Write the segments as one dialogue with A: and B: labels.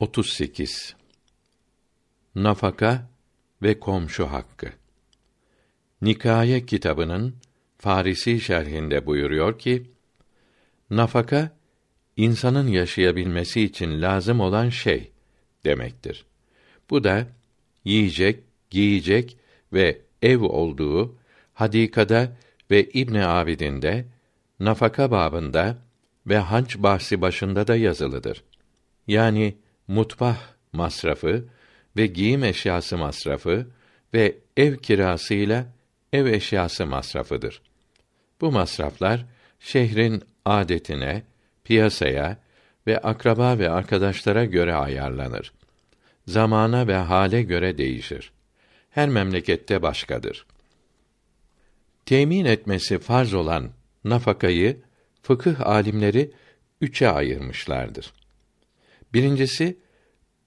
A: 38 Nafaka ve komşu hakkı. Nikaye kitabının Farisi şerhinde buyuruyor ki: Nafaka insanın yaşayabilmesi için lazım olan şey demektir. Bu da yiyecek, giyecek ve ev olduğu hadikada ve İbn Abidin'de nafaka babında ve hac bahsi başında da yazılıdır. Yani mutfah masrafı ve giyim eşyası masrafı ve ev kirasıyla ev eşyası masrafıdır. Bu masraflar şehrin adetine, piyasaya ve akraba ve arkadaşlara göre ayarlanır. Zamana ve hale göre değişir. Her memlekette başkadır. Temin etmesi farz olan nafakayı fıkıh alimleri üçe ayırmışlardır. Birincisi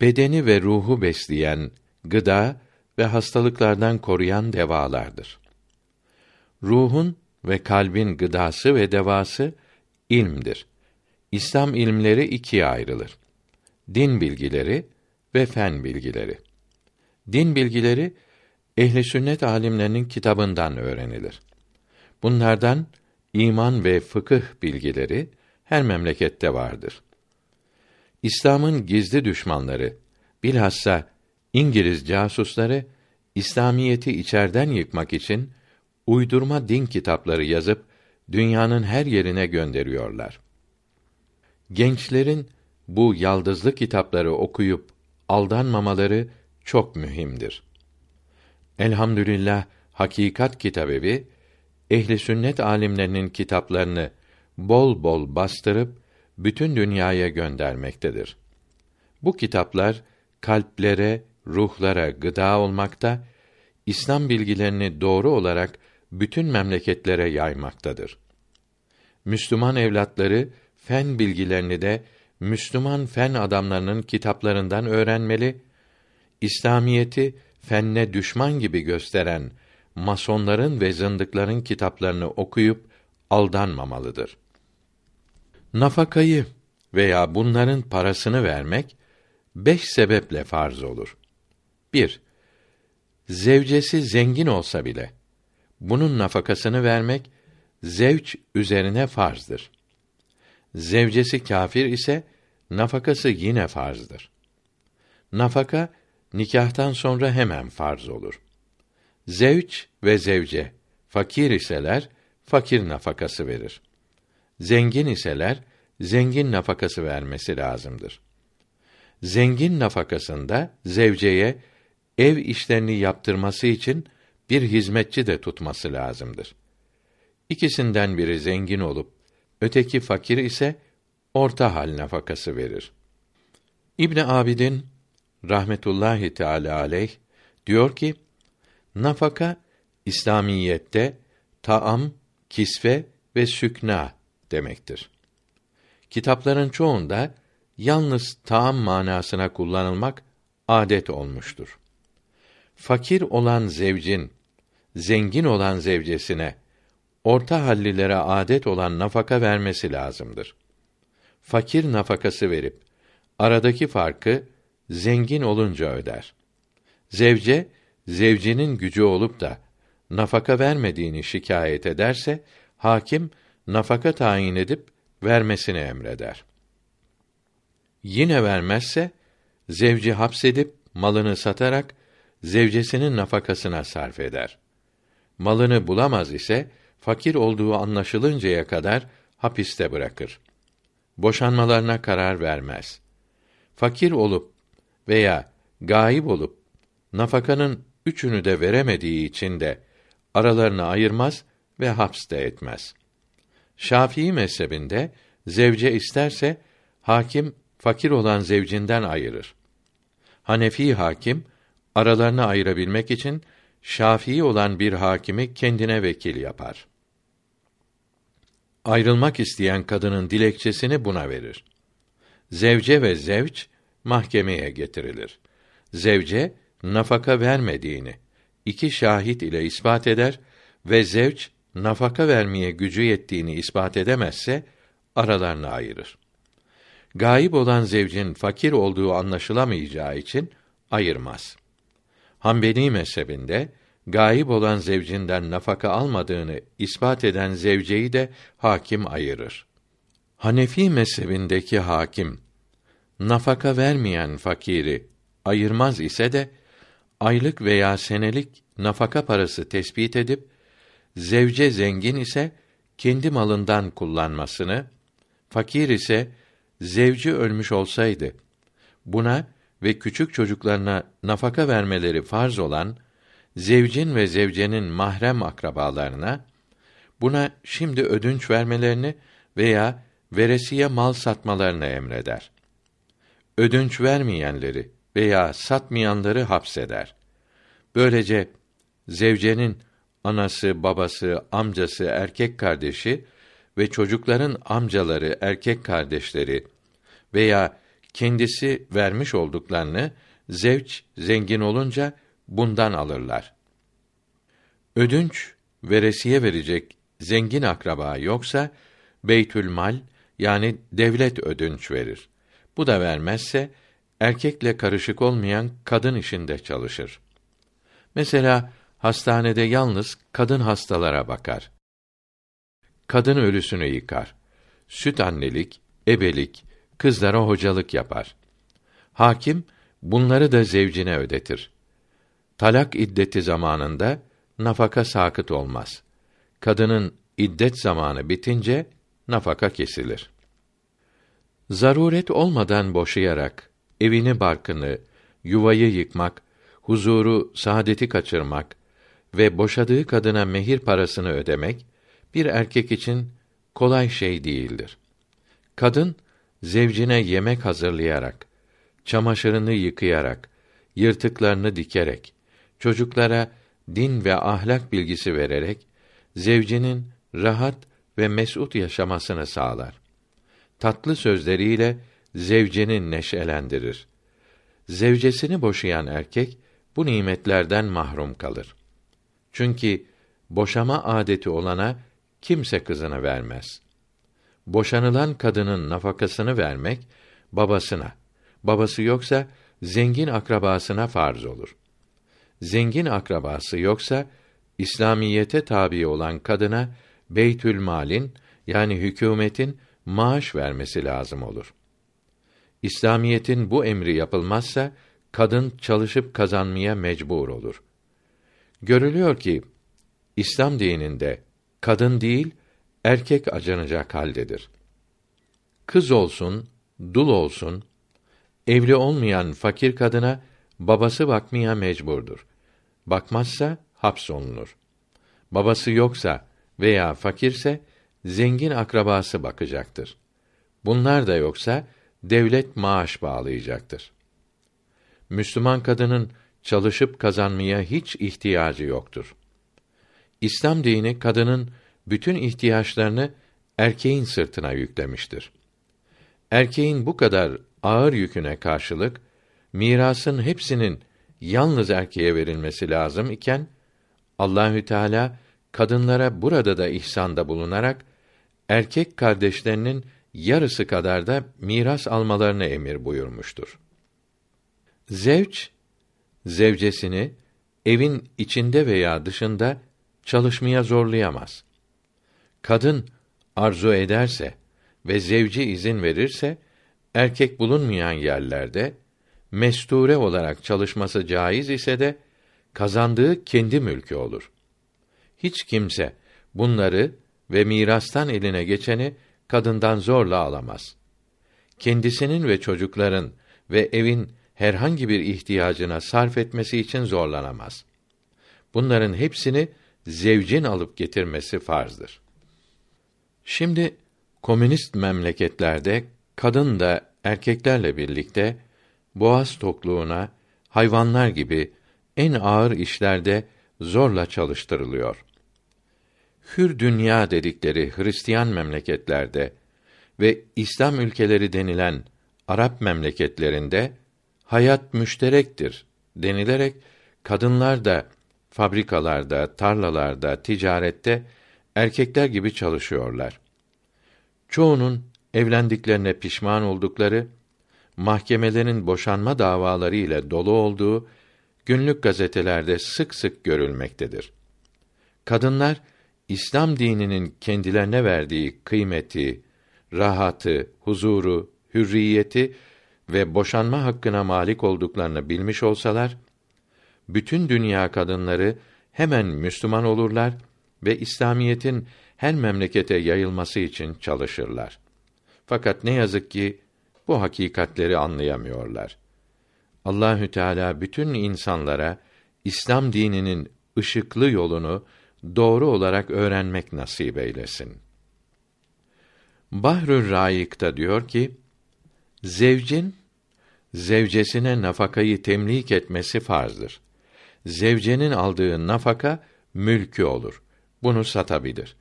A: bedeni ve ruhu besleyen gıda ve hastalıklardan koruyan devalardır. Ruhun ve kalbin gıdası ve devası ilmdir. İslam ilimleri ikiye ayrılır. Din bilgileri ve fen bilgileri. Din bilgileri ehli sünnet alimlerinin kitabından öğrenilir. Bunlardan iman ve fıkıh bilgileri her memlekette vardır. İslam'ın gizli düşmanları, bilhassa İngiliz casusları İslamiyeti içerden yıkmak için uydurma din kitapları yazıp dünyanın her yerine gönderiyorlar. Gençlerin bu yaldızlı kitapları okuyup aldanmamaları çok mühimdir. Elhamdülillah Hakikat Kitabevi ehli sünnet alimlerinin kitaplarını bol bol bastırıp bütün dünyaya göndermektedir. Bu kitaplar kalplere, ruhlara gıda olmakta, İslam bilgilerini doğru olarak bütün memleketlere yaymaktadır. Müslüman evlatları fen bilgilerini de Müslüman fen adamlarının kitaplarından öğrenmeli, İslamiyeti fenne düşman gibi gösteren masonların ve zındıkların kitaplarını okuyup aldanmamalıdır. Nafakayı veya bunların parasını vermek beş sebeple farz olur. 1. Zevcesi zengin olsa bile bunun nafakasını vermek zevç üzerine farzdır. Zevcesi kâfir ise nafakası yine farzdır. Nafaka nikahtan sonra hemen farz olur. Zevç ve zevce fakir iseler fakir nafakası verir. Zengin iseler zengin nafakası vermesi lazımdır. Zengin nafakasında zevceye ev işlerini yaptırması için bir hizmetçi de tutması lazımdır. İkisinden biri zengin olup öteki fakir ise orta hal nafakası verir. İbn Abidin rahmetullahi teala aleyh diyor ki nafaka İslamiyette taam, kisve ve sükna demektir. Kitapların çoğunda yalnız taam manasına kullanılmak adet olmuştur. Fakir olan zevcin zengin olan zevcesine orta hallilere adet olan nafaka vermesi lazımdır. Fakir nafakası verip aradaki farkı zengin olunca öder. Zevce zevcinin gücü olup da nafaka vermediğini şikayet ederse hakim nafaka tayin edip vermesini emreder. Yine vermezse zevci hapsedip malını satarak zevcesinin nafakasına sarf eder. Malını bulamaz ise fakir olduğu anlaşılıncaya kadar hapiste bırakır. Boşanmalarına karar vermez. Fakir olup veya gayip olup nafakanın üçünü de veremediği için de aralarını ayırmaz ve hapste etmez. Şafii mezhebinde zevce isterse hakim fakir olan zevcinden ayırır. Hanefi hakim aralarını ayırabilmek için Şafii olan bir hakimi kendine vekil yapar. Ayrılmak isteyen kadının dilekçesini buna verir. Zevce ve zevç mahkemeye getirilir. Zevce nafaka vermediğini iki şahit ile ispat eder ve zevç nafaka vermeye gücü yettiğini ispat edemezse aralarını ayırır. Gayip olan zevcin fakir olduğu anlaşılamayacağı için ayırmaz. Hanbeli mezhebinde gayip olan zevcinden nafaka almadığını ispat eden zevceyi de hakim ayırır. Hanefi mezhebindeki hakim nafaka vermeyen fakiri ayırmaz ise de aylık veya senelik nafaka parası tespit edip zevce zengin ise kendi malından kullanmasını, fakir ise zevci ölmüş olsaydı buna ve küçük çocuklarına nafaka vermeleri farz olan zevcin ve zevcenin mahrem akrabalarına buna şimdi ödünç vermelerini veya veresiye mal satmalarını emreder. Ödünç vermeyenleri veya satmayanları hapseder. Böylece zevcenin anası, babası, amcası, erkek kardeşi ve çocukların amcaları, erkek kardeşleri veya kendisi vermiş olduklarını zevç zengin olunca bundan alırlar. Ödünç veresiye verecek zengin akraba yoksa beytül mal yani devlet ödünç verir. Bu da vermezse erkekle karışık olmayan kadın işinde çalışır. Mesela hastanede yalnız kadın hastalara bakar. Kadın ölüsünü yıkar. Süt annelik, ebelik, kızlara hocalık yapar. Hakim bunları da zevcine ödetir. Talak iddeti zamanında nafaka sakıt olmaz. Kadının iddet zamanı bitince nafaka kesilir. Zaruret olmadan boşayarak evini barkını, yuvayı yıkmak, huzuru, saadeti kaçırmak ve boşadığı kadına mehir parasını ödemek bir erkek için kolay şey değildir. Kadın zevcine yemek hazırlayarak, çamaşırını yıkayarak, yırtıklarını dikerek, çocuklara din ve ahlak bilgisi vererek zevcinin rahat ve mesut yaşamasını sağlar. Tatlı sözleriyle zevceni neşelendirir. Zevcesini boşayan erkek bu nimetlerden mahrum kalır. Çünkü boşama adeti olana kimse kızını vermez. Boşanılan kadının nafakasını vermek babasına, babası yoksa zengin akrabasına farz olur. Zengin akrabası yoksa İslamiyete tabi olan kadına Beytül Mal'in yani hükümetin maaş vermesi lazım olur. İslamiyetin bu emri yapılmazsa kadın çalışıp kazanmaya mecbur olur. Görülüyor ki İslam dininde kadın değil erkek acınacak haldedir. Kız olsun, dul olsun, evli olmayan fakir kadına babası bakmaya mecburdur. Bakmazsa hapsolunur. Babası yoksa veya fakirse zengin akrabası bakacaktır. Bunlar da yoksa devlet maaş bağlayacaktır. Müslüman kadının çalışıp kazanmaya hiç ihtiyacı yoktur. İslam dini kadının bütün ihtiyaçlarını erkeğin sırtına yüklemiştir. Erkeğin bu kadar ağır yüküne karşılık mirasın hepsinin yalnız erkeğe verilmesi lazım iken Allahü Teala kadınlara burada da ihsanda bulunarak erkek kardeşlerinin yarısı kadar da miras almalarını emir buyurmuştur. Zevç zevcesini evin içinde veya dışında çalışmaya zorlayamaz. Kadın arzu ederse ve zevci izin verirse erkek bulunmayan yerlerde mesture olarak çalışması caiz ise de kazandığı kendi mülkü olur. Hiç kimse bunları ve mirastan eline geçeni kadından zorla alamaz. Kendisinin ve çocukların ve evin herhangi bir ihtiyacına sarf etmesi için zorlanamaz. Bunların hepsini zevcin alıp getirmesi farzdır. Şimdi komünist memleketlerde kadın da erkeklerle birlikte boğaz tokluğuna hayvanlar gibi en ağır işlerde zorla çalıştırılıyor. Hür dünya dedikleri Hristiyan memleketlerde ve İslam ülkeleri denilen Arap memleketlerinde hayat müşterektir denilerek kadınlar da fabrikalarda, tarlalarda, ticarette erkekler gibi çalışıyorlar. Çoğunun evlendiklerine pişman oldukları, mahkemelerin boşanma davaları ile dolu olduğu günlük gazetelerde sık sık görülmektedir. Kadınlar İslam dininin kendilerine verdiği kıymeti, rahatı, huzuru, hürriyeti ve boşanma hakkına malik olduklarını bilmiş olsalar, bütün dünya kadınları hemen Müslüman olurlar ve İslamiyetin her memlekete yayılması için çalışırlar. Fakat ne yazık ki bu hakikatleri anlayamıyorlar. Allahü Teala bütün insanlara İslam dininin ışıklı yolunu doğru olarak öğrenmek nasip eylesin. Bahrül Raik'ta diyor ki, zevcin zevcesine nafakayı temlik etmesi farzdır. Zevcenin aldığı nafaka mülkü olur. Bunu satabilir.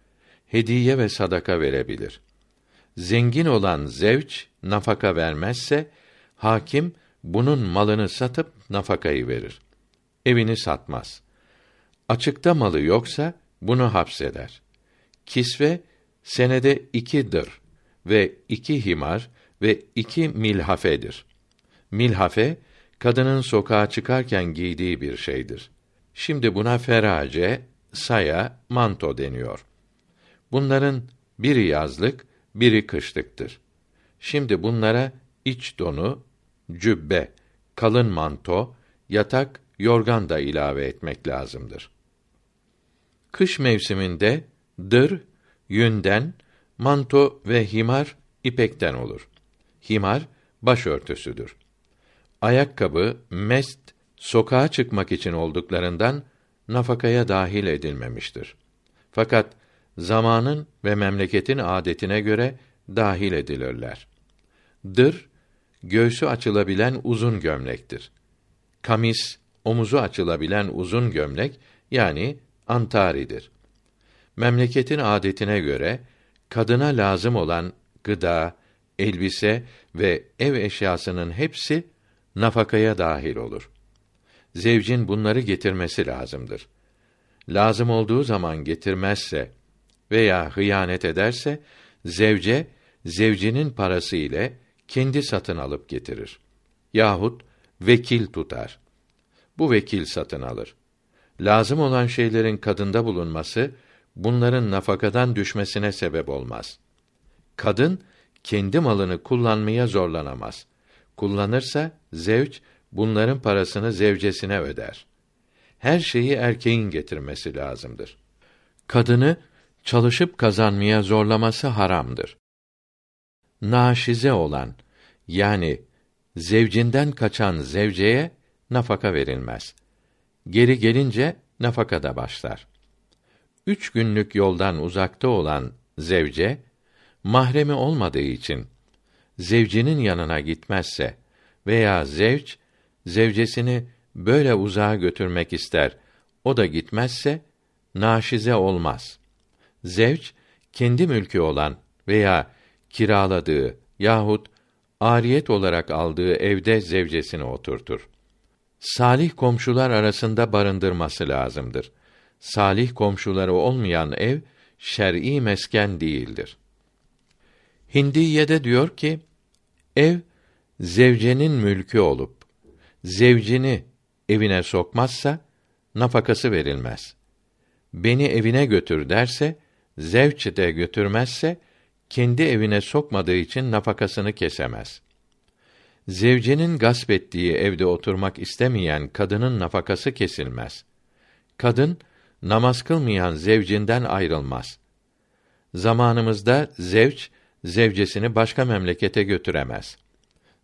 A: Hediye ve sadaka verebilir. Zengin olan zevç nafaka vermezse hakim bunun malını satıp nafakayı verir. Evini satmaz. Açıkta malı yoksa bunu hapseder. Kisve senede iki dır ve iki himar ve iki milhafedir. Milhafe kadının sokağa çıkarken giydiği bir şeydir. Şimdi buna ferace, saya, manto deniyor. Bunların biri yazlık, biri kışlıktır. Şimdi bunlara iç donu, cübbe, kalın manto, yatak, yorgan da ilave etmek lazımdır. Kış mevsiminde dır, yünden, manto ve himar ipekten olur. Himar başörtüsüdür. Ayakkabı, mest, sokağa çıkmak için olduklarından nafakaya dahil edilmemiştir. Fakat zamanın ve memleketin adetine göre dahil edilirler. Dır, göğsü açılabilen uzun gömlektir. Kamis, omuzu açılabilen uzun gömlek yani antaridir. Memleketin adetine göre kadına lazım olan gıda, elbise ve ev eşyasının hepsi nafakaya dahil olur. Zevcin bunları getirmesi lazımdır. Lazım olduğu zaman getirmezse veya hıyanet ederse zevce zevcinin parası ile kendi satın alıp getirir. Yahut vekil tutar. Bu vekil satın alır. Lazım olan şeylerin kadında bulunması bunların nafakadan düşmesine sebep olmaz. Kadın kendi malını kullanmaya zorlanamaz. Kullanırsa zevç bunların parasını zevcesine öder. Her şeyi erkeğin getirmesi lazımdır. Kadını çalışıp kazanmaya zorlaması haramdır. Naşize olan yani zevcinden kaçan zevceye nafaka verilmez. Geri gelince nafaka da başlar. Üç günlük yoldan uzakta olan zevce, mahremi olmadığı için, zevcinin yanına gitmezse veya zevç, zevcesini böyle uzağa götürmek ister, o da gitmezse, naşize olmaz. Zevç, kendi mülkü olan veya kiraladığı yahut ariyet olarak aldığı evde zevcesini oturtur. Salih komşular arasında barındırması lazımdır. Salih komşuları olmayan ev şer'i mesken değildir. Hindiye'de diyor ki, ev zevcenin mülkü olup zevcini evine sokmazsa nafakası verilmez. Beni evine götür derse, zevç de götürmezse kendi evine sokmadığı için nafakasını kesemez. Zevcenin gasp ettiği evde oturmak istemeyen kadının nafakası kesilmez. Kadın namaz kılmayan zevcinden ayrılmaz. Zamanımızda zevç zevcesini başka memlekete götüremez.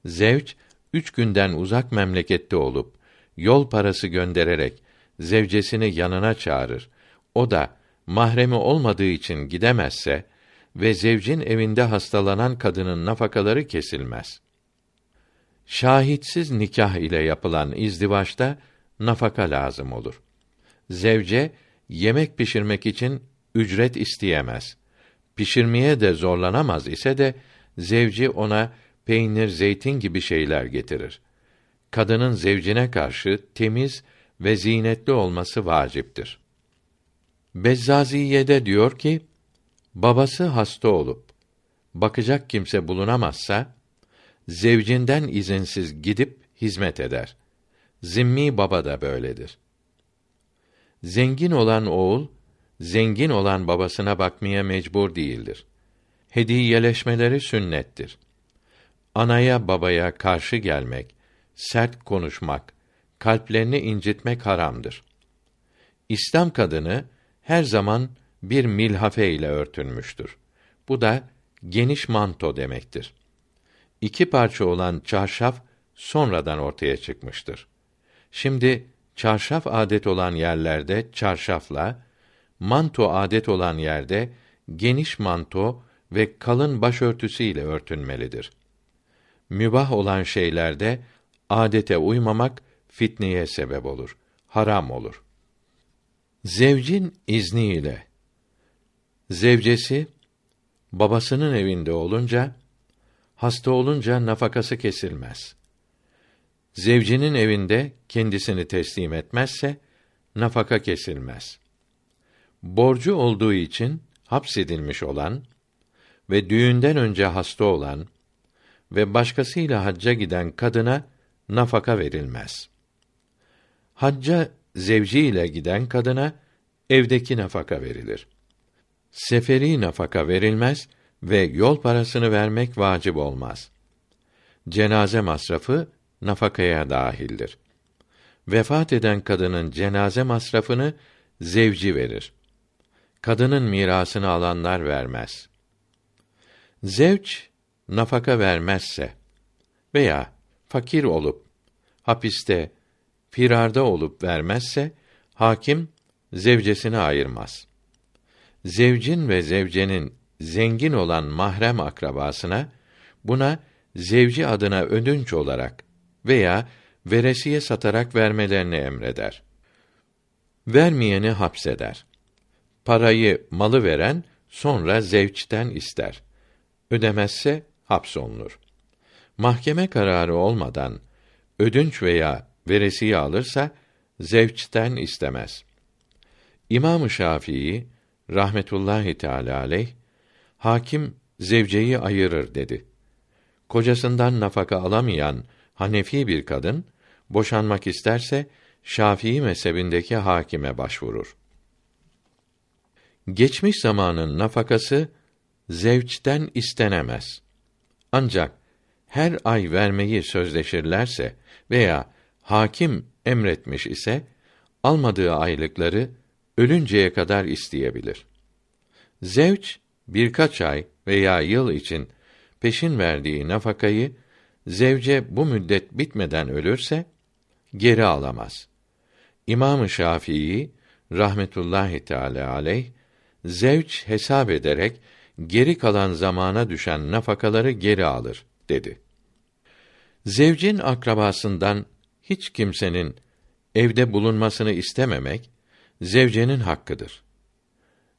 A: Zevç üç günden uzak memlekette olup yol parası göndererek zevcesini yanına çağırır. O da mahremi olmadığı için gidemezse ve zevcin evinde hastalanan kadının nafakaları kesilmez. Şahitsiz nikah ile yapılan izdivaçta nafaka lazım olur. Zevce yemek pişirmek için ücret isteyemez. Pişirmeye de zorlanamaz ise de zevci ona peynir, zeytin gibi şeyler getirir. Kadının zevcine karşı temiz ve zinetli olması vaciptir. Bezzaziye'de diyor ki, babası hasta olup bakacak kimse bulunamazsa zevcinden izinsiz gidip hizmet eder. Zimmi baba da böyledir. Zengin olan oğul zengin olan babasına bakmaya mecbur değildir. Hediyeleşmeleri sünnettir. Anaya babaya karşı gelmek, sert konuşmak, kalplerini incitmek haramdır. İslam kadını her zaman bir milhafe ile örtünmüştür. Bu da geniş manto demektir. İki parça olan çarşaf sonradan ortaya çıkmıştır. Şimdi çarşaf adet olan yerlerde çarşafla, manto adet olan yerde geniş manto ve kalın başörtüsü ile örtünmelidir. Mübah olan şeylerde adete uymamak fitneye sebep olur, haram olur. Zevcin izniyle zevcesi babasının evinde olunca hasta olunca nafakası kesilmez. Zevcinin evinde kendisini teslim etmezse nafaka kesilmez. Borcu olduğu için hapsedilmiş olan ve düğünden önce hasta olan ve başkasıyla hacca giden kadına nafaka verilmez. Hacca zevci ile giden kadına evdeki nafaka verilir. Seferi nafaka verilmez ve yol parasını vermek vacip olmaz. Cenaze masrafı nafakaya dahildir. Vefat eden kadının cenaze masrafını zevci verir. Kadının mirasını alanlar vermez. Zevç nafaka vermezse veya fakir olup hapiste firarda olup vermezse hakim zevcesini ayırmaz. Zevcin ve zevcenin zengin olan mahrem akrabasına buna zevci adına ödünç olarak veya veresiye satarak vermelerini emreder. Vermeyeni hapseder. Parayı malı veren sonra zevçten ister. Ödemezse hapsolunur. Mahkeme kararı olmadan ödünç veya veresiye alırsa zevçten istemez. İmam-ı Şafii rahmetullahi teala aleyh hakim zevceyi ayırır dedi. Kocasından nafaka alamayan Hanefi bir kadın boşanmak isterse Şafii mezhebindeki hakime başvurur. Geçmiş zamanın nafakası zevçten istenemez. Ancak her ay vermeyi sözleşirlerse veya hakim emretmiş ise almadığı aylıkları ölünceye kadar isteyebilir. Zevç birkaç ay veya yıl için peşin verdiği nafakayı zevce bu müddet bitmeden ölürse geri alamaz. İmam-ı Şafii rahmetullahi teala aleyh zevç hesap ederek geri kalan zamana düşen nafakaları geri alır dedi. Zevcin akrabasından hiç kimsenin evde bulunmasını istememek zevcenin hakkıdır.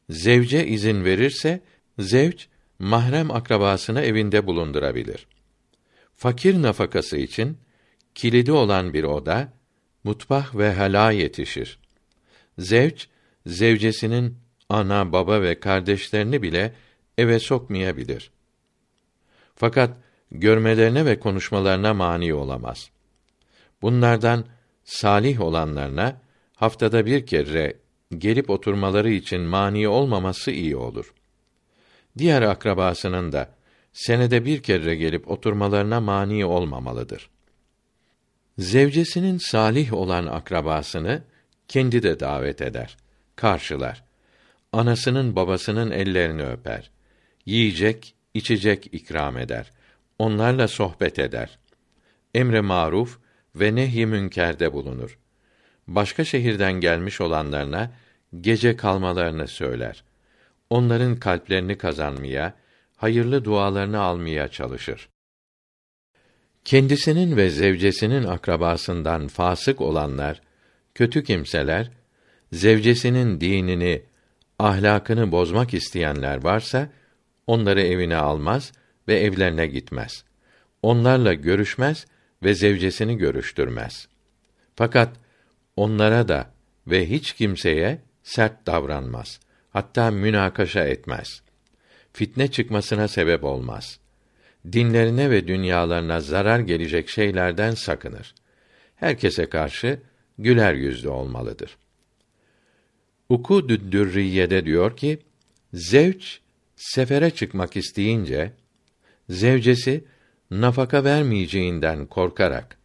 A: Zevce izin verirse zevç mahrem akrabasını evinde bulundurabilir. Fakir nafakası için kilidi olan bir oda, mutfak ve hala yetişir. Zevç zevcesinin ana, baba ve kardeşlerini bile eve sokmayabilir. Fakat görmelerine ve konuşmalarına mani olamaz. Bunlardan salih olanlarına haftada bir kere gelip oturmaları için mani olmaması iyi olur. Diğer akrabasının da senede bir kere gelip oturmalarına mani olmamalıdır. Zevcesinin salih olan akrabasını kendi de davet eder, karşılar. Anasının babasının ellerini öper. Yiyecek, içecek ikram eder. Onlarla sohbet eder. Emre maruf ve nehy münkerde bulunur. Başka şehirden gelmiş olanlarına gece kalmalarını söyler. Onların kalplerini kazanmaya, hayırlı dualarını almaya çalışır. Kendisinin ve zevcesinin akrabasından fasık olanlar, kötü kimseler, zevcesinin dinini, ahlakını bozmak isteyenler varsa, onları evine almaz ve evlerine gitmez. Onlarla görüşmez ve zevcesini görüştürmez. Fakat onlara da ve hiç kimseye sert davranmaz. Hatta münakaşa etmez. fitne çıkmasına sebep olmaz. Dinlerine ve dünyalarına zarar gelecek şeylerden sakınır. Herkese karşı güler yüzlü olmalıdır. Ukudü Dürriye'de diyor ki, zevç sefere çıkmak isteyince zevcesi nafaka vermeyeceğinden korkarak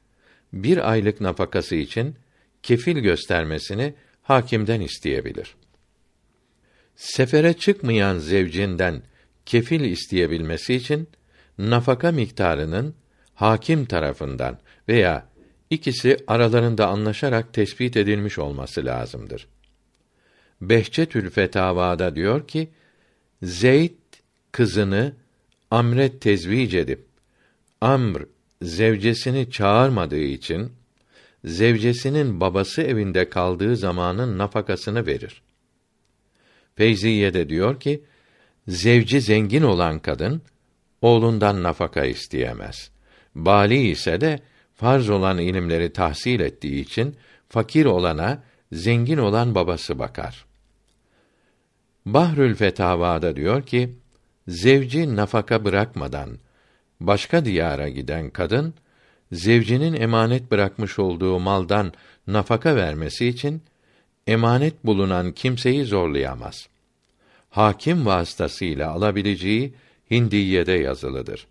A: bir aylık nafakası için kefil göstermesini hakimden isteyebilir. Sefere çıkmayan zevcinden kefil isteyebilmesi için nafaka miktarının hakim tarafından veya ikisi aralarında anlaşarak tespit edilmiş olması lazımdır. Behçetül Fetavada diyor ki, Zeyd kızını Amre tezvic edip Amr zevcesini çağırmadığı için zevcesinin babası evinde kaldığı zamanın nafakasını verir. Feyziye de diyor ki, zevci zengin olan kadın oğlundan nafaka isteyemez. Bali ise de farz olan ilimleri tahsil ettiği için fakir olana zengin olan babası bakar. Bahrül Fetavada diyor ki, zevci nafaka bırakmadan başka diyara giden kadın zevcinin emanet bırakmış olduğu maldan nafaka vermesi için emanet bulunan kimseyi zorlayamaz. Hakim vasıtasıyla alabileceği Hindiye'de yazılıdır.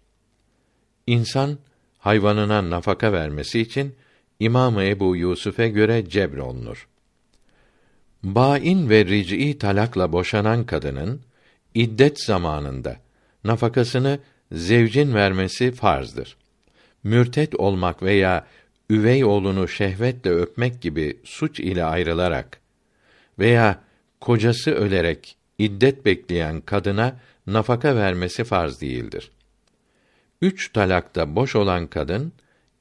A: İnsan hayvanına nafaka vermesi için İmam Ebu Yusuf'e göre cebrolunur. Bain ve ric'i talakla boşanan kadının iddet zamanında nafakasını zevcin vermesi farzdır. Mürtet olmak veya üvey oğlunu şehvetle öpmek gibi suç ile ayrılarak veya kocası ölerek iddet bekleyen kadına nafaka vermesi farz değildir. Üç talakta boş olan kadın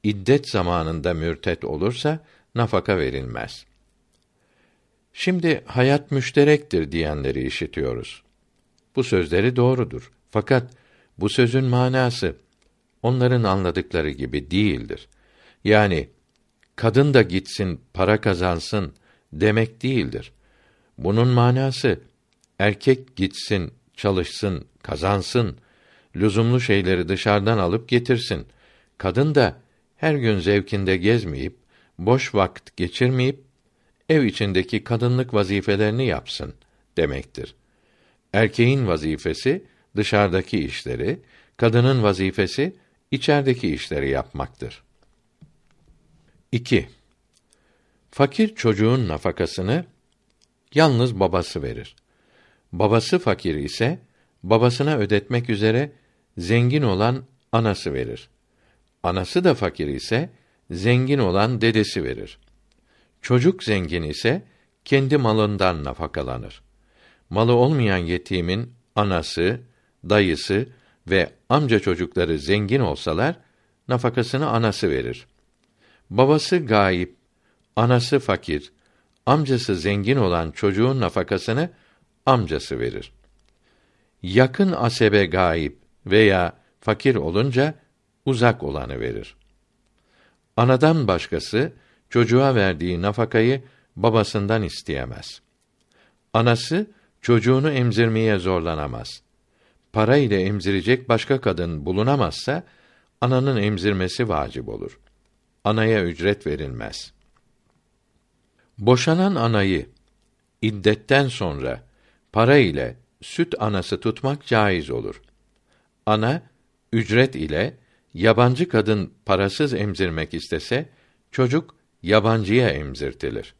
A: iddet zamanında mürtet olursa nafaka verilmez. Şimdi hayat müşterektir diyenleri işitiyoruz. Bu sözleri doğrudur. Fakat bu sözün manası onların anladıkları gibi değildir. Yani kadın da gitsin, para kazansın demek değildir. Bunun manası erkek gitsin, çalışsın, kazansın, lüzumlu şeyleri dışarıdan alıp getirsin. Kadın da her gün zevkinde gezmeyip, boş vakit geçirmeyip ev içindeki kadınlık vazifelerini yapsın demektir. Erkeğin vazifesi dışarıdaki işleri, kadının vazifesi içerideki işleri yapmaktır. 2. Fakir çocuğun nafakasını yalnız babası verir. Babası fakir ise babasına ödetmek üzere zengin olan anası verir. Anası da fakir ise zengin olan dedesi verir. Çocuk zengin ise kendi malından nafakalanır. Malı olmayan yetimin anası, dayısı ve amca çocukları zengin olsalar nafakasını anası verir. Babası gayip, anası fakir, amcası zengin olan çocuğun nafakasını amcası verir. Yakın asebe gayip veya fakir olunca uzak olanı verir. Anadan başkası çocuğa verdiği nafakayı babasından isteyemez. Anası çocuğunu emzirmeye zorlanamaz. Para ile emzirecek başka kadın bulunamazsa ananın emzirmesi vacip olur. Anaya ücret verilmez. Boşanan anayı iddetten sonra para ile süt anası tutmak caiz olur. Ana ücret ile yabancı kadın parasız emzirmek istese çocuk yabancıya emzirtilir.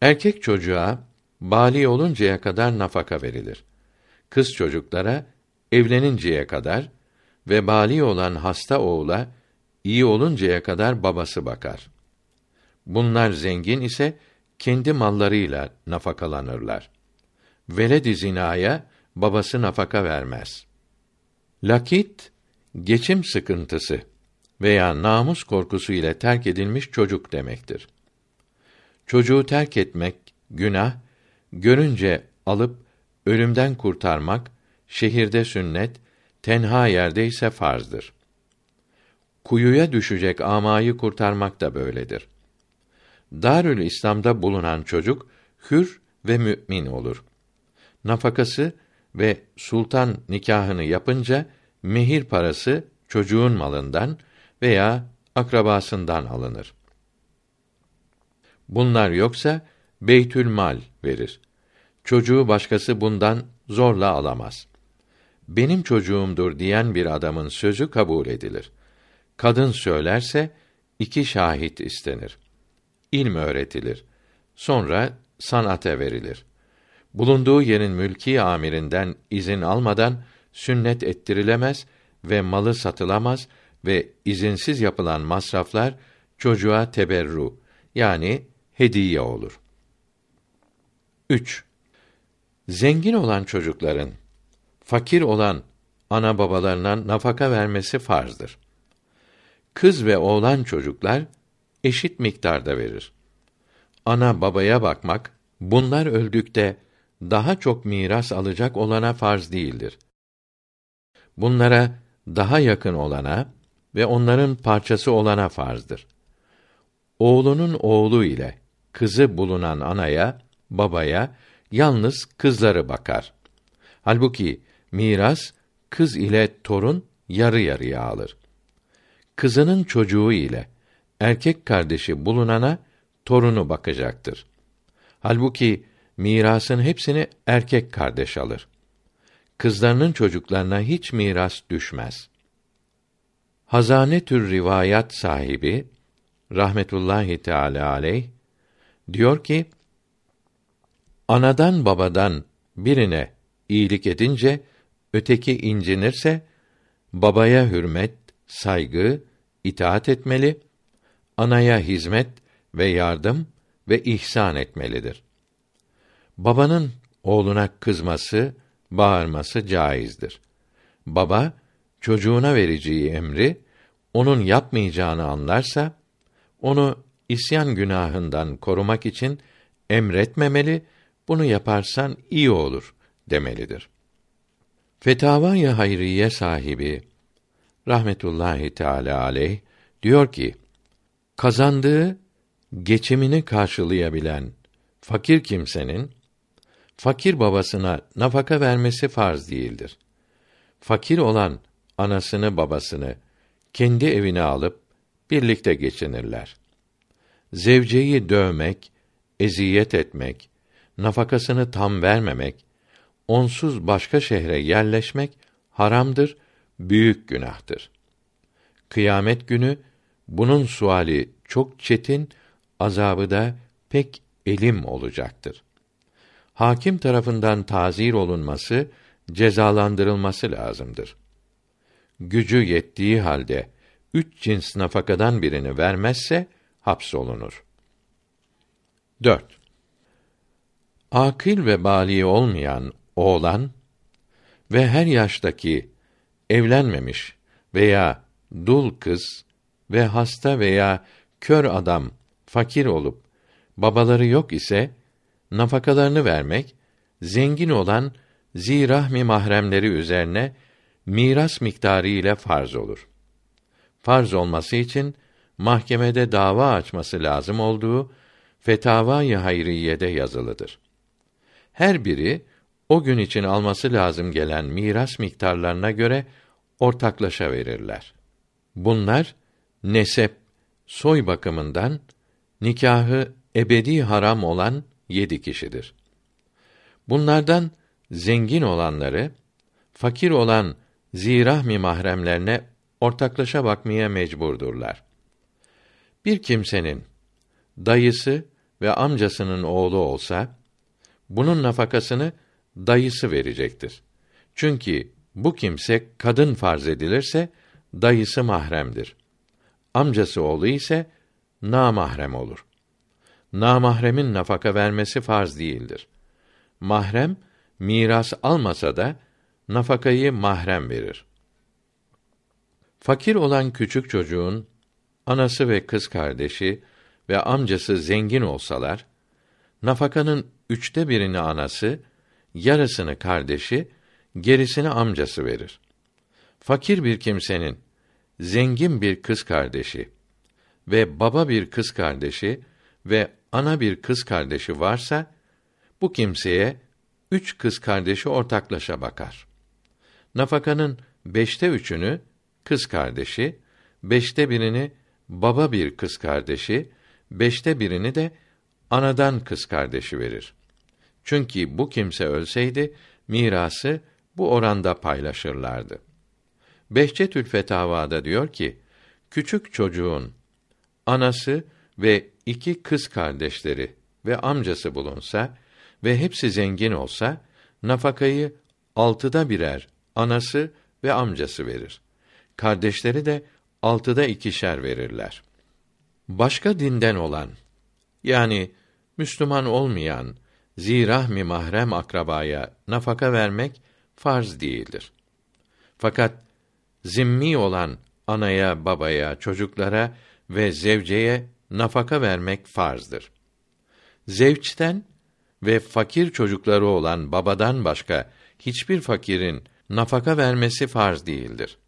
A: Erkek çocuğa bali oluncaya kadar nafaka verilir. Kız çocuklara evleninceye kadar ve bali olan hasta oğula iyi oluncaya kadar babası bakar. Bunlar zengin ise kendi mallarıyla nafakalanırlar. Veled-i zinaya babası nafaka vermez. Lakit geçim sıkıntısı veya namus korkusu ile terk edilmiş çocuk demektir. Çocuğu terk etmek günah, görünce alıp ölümden kurtarmak şehirde sünnet, tenha yerde ise farzdır. Kuyuya düşecek amayı kurtarmak da böyledir. Darül İslam'da bulunan çocuk hür ve mümin olur. Nafakası ve sultan nikahını yapınca mehir parası çocuğun malından veya akrabasından alınır. Bunlar yoksa beytül mal verir. Çocuğu başkası bundan zorla alamaz. Benim çocuğumdur diyen bir adamın sözü kabul edilir. Kadın söylerse iki şahit istenir. İlm öğretilir. Sonra sanate verilir. Bulunduğu yerin mülki amirinden izin almadan sünnet ettirilemez ve malı satılamaz ve izinsiz yapılan masraflar çocuğa teberru yani hediye olur. 3. Zengin olan çocukların fakir olan ana babalarına nafaka vermesi farzdır. Kız ve oğlan çocuklar eşit miktarda verir. Ana babaya bakmak bunlar öldükte daha çok miras alacak olana farz değildir. Bunlara daha yakın olana ve onların parçası olana farzdır. Oğlunun oğlu ile kızı bulunan anaya, babaya yalnız kızları bakar. Halbuki miras kız ile torun yarı yarıya alır. Kızının çocuğu ile erkek kardeşi bulunana torunu bakacaktır. Halbuki mirasın hepsini erkek kardeş alır. Kızlarının çocuklarına hiç miras düşmez. Hazane tür rivayat sahibi rahmetullahi teala aleyh diyor ki anadan babadan birine iyilik edince öteki incinirse babaya hürmet, saygı, itaat etmeli, anaya hizmet ve yardım ve ihsan etmelidir. Babanın oğluna kızması, bağırması caizdir. Baba çocuğuna vereceği emri onun yapmayacağını anlarsa onu isyan günahından korumak için emretmemeli, bunu yaparsan iyi olur demelidir. Fetavâ-i Hayriye sahibi rahmetullahi teala aleyh diyor ki kazandığı geçimini karşılayabilen fakir kimsenin fakir babasına nafaka vermesi farz değildir. Fakir olan anasını babasını kendi evine alıp birlikte geçinirler. Zevceyi dövmek, eziyet etmek, nafakasını tam vermemek, onsuz başka şehre yerleşmek haramdır, büyük günahtır. Kıyamet günü bunun suali çok çetin, azabı da pek elim olacaktır. Hakim tarafından tazir olunması, cezalandırılması lazımdır. Gücü yettiği halde üç cins nafakadan birini vermezse hapsolunur. 4. Akil ve bali olmayan oğlan ve her yaştaki evlenmemiş veya dul kız ve hasta veya kör adam fakir olup babaları yok ise nafakalarını vermek zengin olan zirahmi mahremleri üzerine miras miktarı ile farz olur. Farz olması için mahkemede dava açması lazım olduğu Fetavâ-i Hayriyye'de yazılıdır. Her biri o gün için alması lazım gelen miras miktarlarına göre ortaklaşa verirler. Bunlar nesep, soy bakımından nikahı ebedi haram olan yedi kişidir. Bunlardan zengin olanları fakir olan zirahmi mahremlerine ortaklaşa bakmaya mecburdurlar. Bir kimsenin dayısı ve amcasının oğlu olsa bunun nafakasını dayısı verecektir. Çünkü bu kimse kadın farz edilirse dayısı mahremdir. Amcası oğlu ise namahrem olur. Namahremin nafaka vermesi farz değildir. Mahrem miras almasa da nafakayı mahrem verir. Fakir olan küçük çocuğun anası ve kız kardeşi ve amcası zengin olsalar, nafakanın üçte birini anası, yarısını kardeşi, gerisini amcası verir. Fakir bir kimsenin zengin bir kız kardeşi ve baba bir kız kardeşi ve ana bir kız kardeşi varsa bu kimseye üç kız kardeşi ortaklaşa bakar. Nafakanın beşte üçünü kız kardeşi, beşte birini baba bir kız kardeşi, beşte birini de anadan kız kardeşi verir. Çünkü bu kimse ölseydi mirası bu oranda paylaşırlardı. Behçetül Fetavada diyor ki, küçük çocuğun anası ve iki kız kardeşleri ve amcası bulunsa ve hepsi zengin olsa, nafakayı altıda birer anası ve amcası verir. Kardeşleri de altıda ikişer verirler. Başka dinden olan, yani Müslüman olmayan, zirahmi mahrem akrabaya nafaka vermek farz değildir. Fakat zimmi olan anaya, babaya, çocuklara ve zevceye nafaka vermek farzdır. Zevçten ve fakir çocukları olan babadan başka hiçbir fakirin nafaka vermesi farz değildir.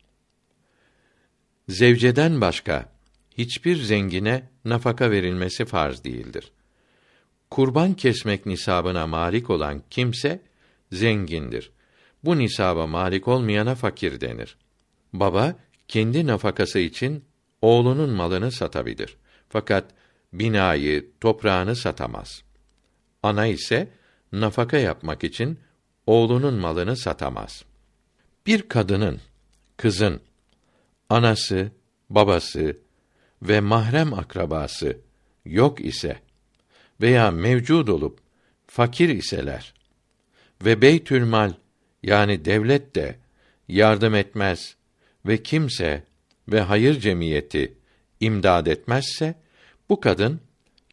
A: Zevceden başka hiçbir zengine nafaka verilmesi farz değildir. Kurban kesmek nisabına malik olan kimse zengindir. Bu nisaba malik olmayana fakir denir. Baba kendi nafakası için oğlunun malını satabilir. Fakat binayı, toprağını satamaz. Ana ise nafaka yapmak için oğlunun malını satamaz. Bir kadının, kızın anası, babası ve mahrem akrabası yok ise veya mevcud olup fakir iseler ve beytülmal yani devlet de yardım etmez ve kimse ve hayır cemiyeti imdad etmezse bu kadın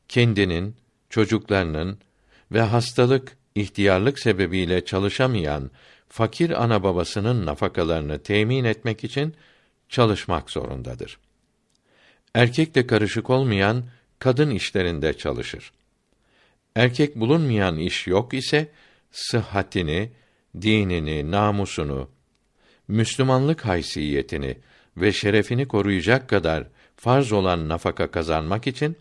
A: kendinin, çocuklarının ve hastalık, ihtiyarlık sebebiyle çalışamayan fakir ana babasının nafakalarını temin etmek için çalışmak zorundadır. Erkekle karışık olmayan kadın işlerinde çalışır. Erkek bulunmayan iş yok ise sıhhatini, dinini, namusunu, Müslümanlık haysiyetini ve şerefini koruyacak kadar farz olan nafaka kazanmak için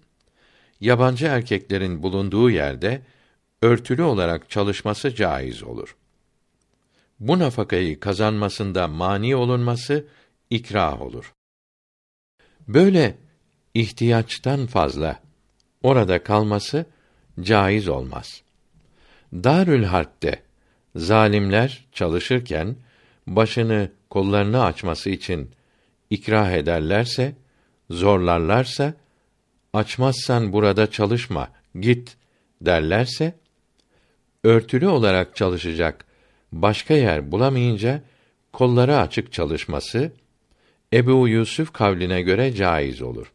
A: yabancı erkeklerin bulunduğu yerde örtülü olarak çalışması caiz olur. Bu nafakayı kazanmasında mani olunması ikrah olur. Böyle ihtiyaçtan fazla orada kalması caiz olmaz. Darül Harp'te zalimler çalışırken başını kollarını açması için ikrah ederlerse, zorlarlarsa, açmazsan burada çalışma, git derlerse, örtülü olarak çalışacak başka yer bulamayınca kolları açık çalışması Ebu Yusuf kavline göre caiz olur.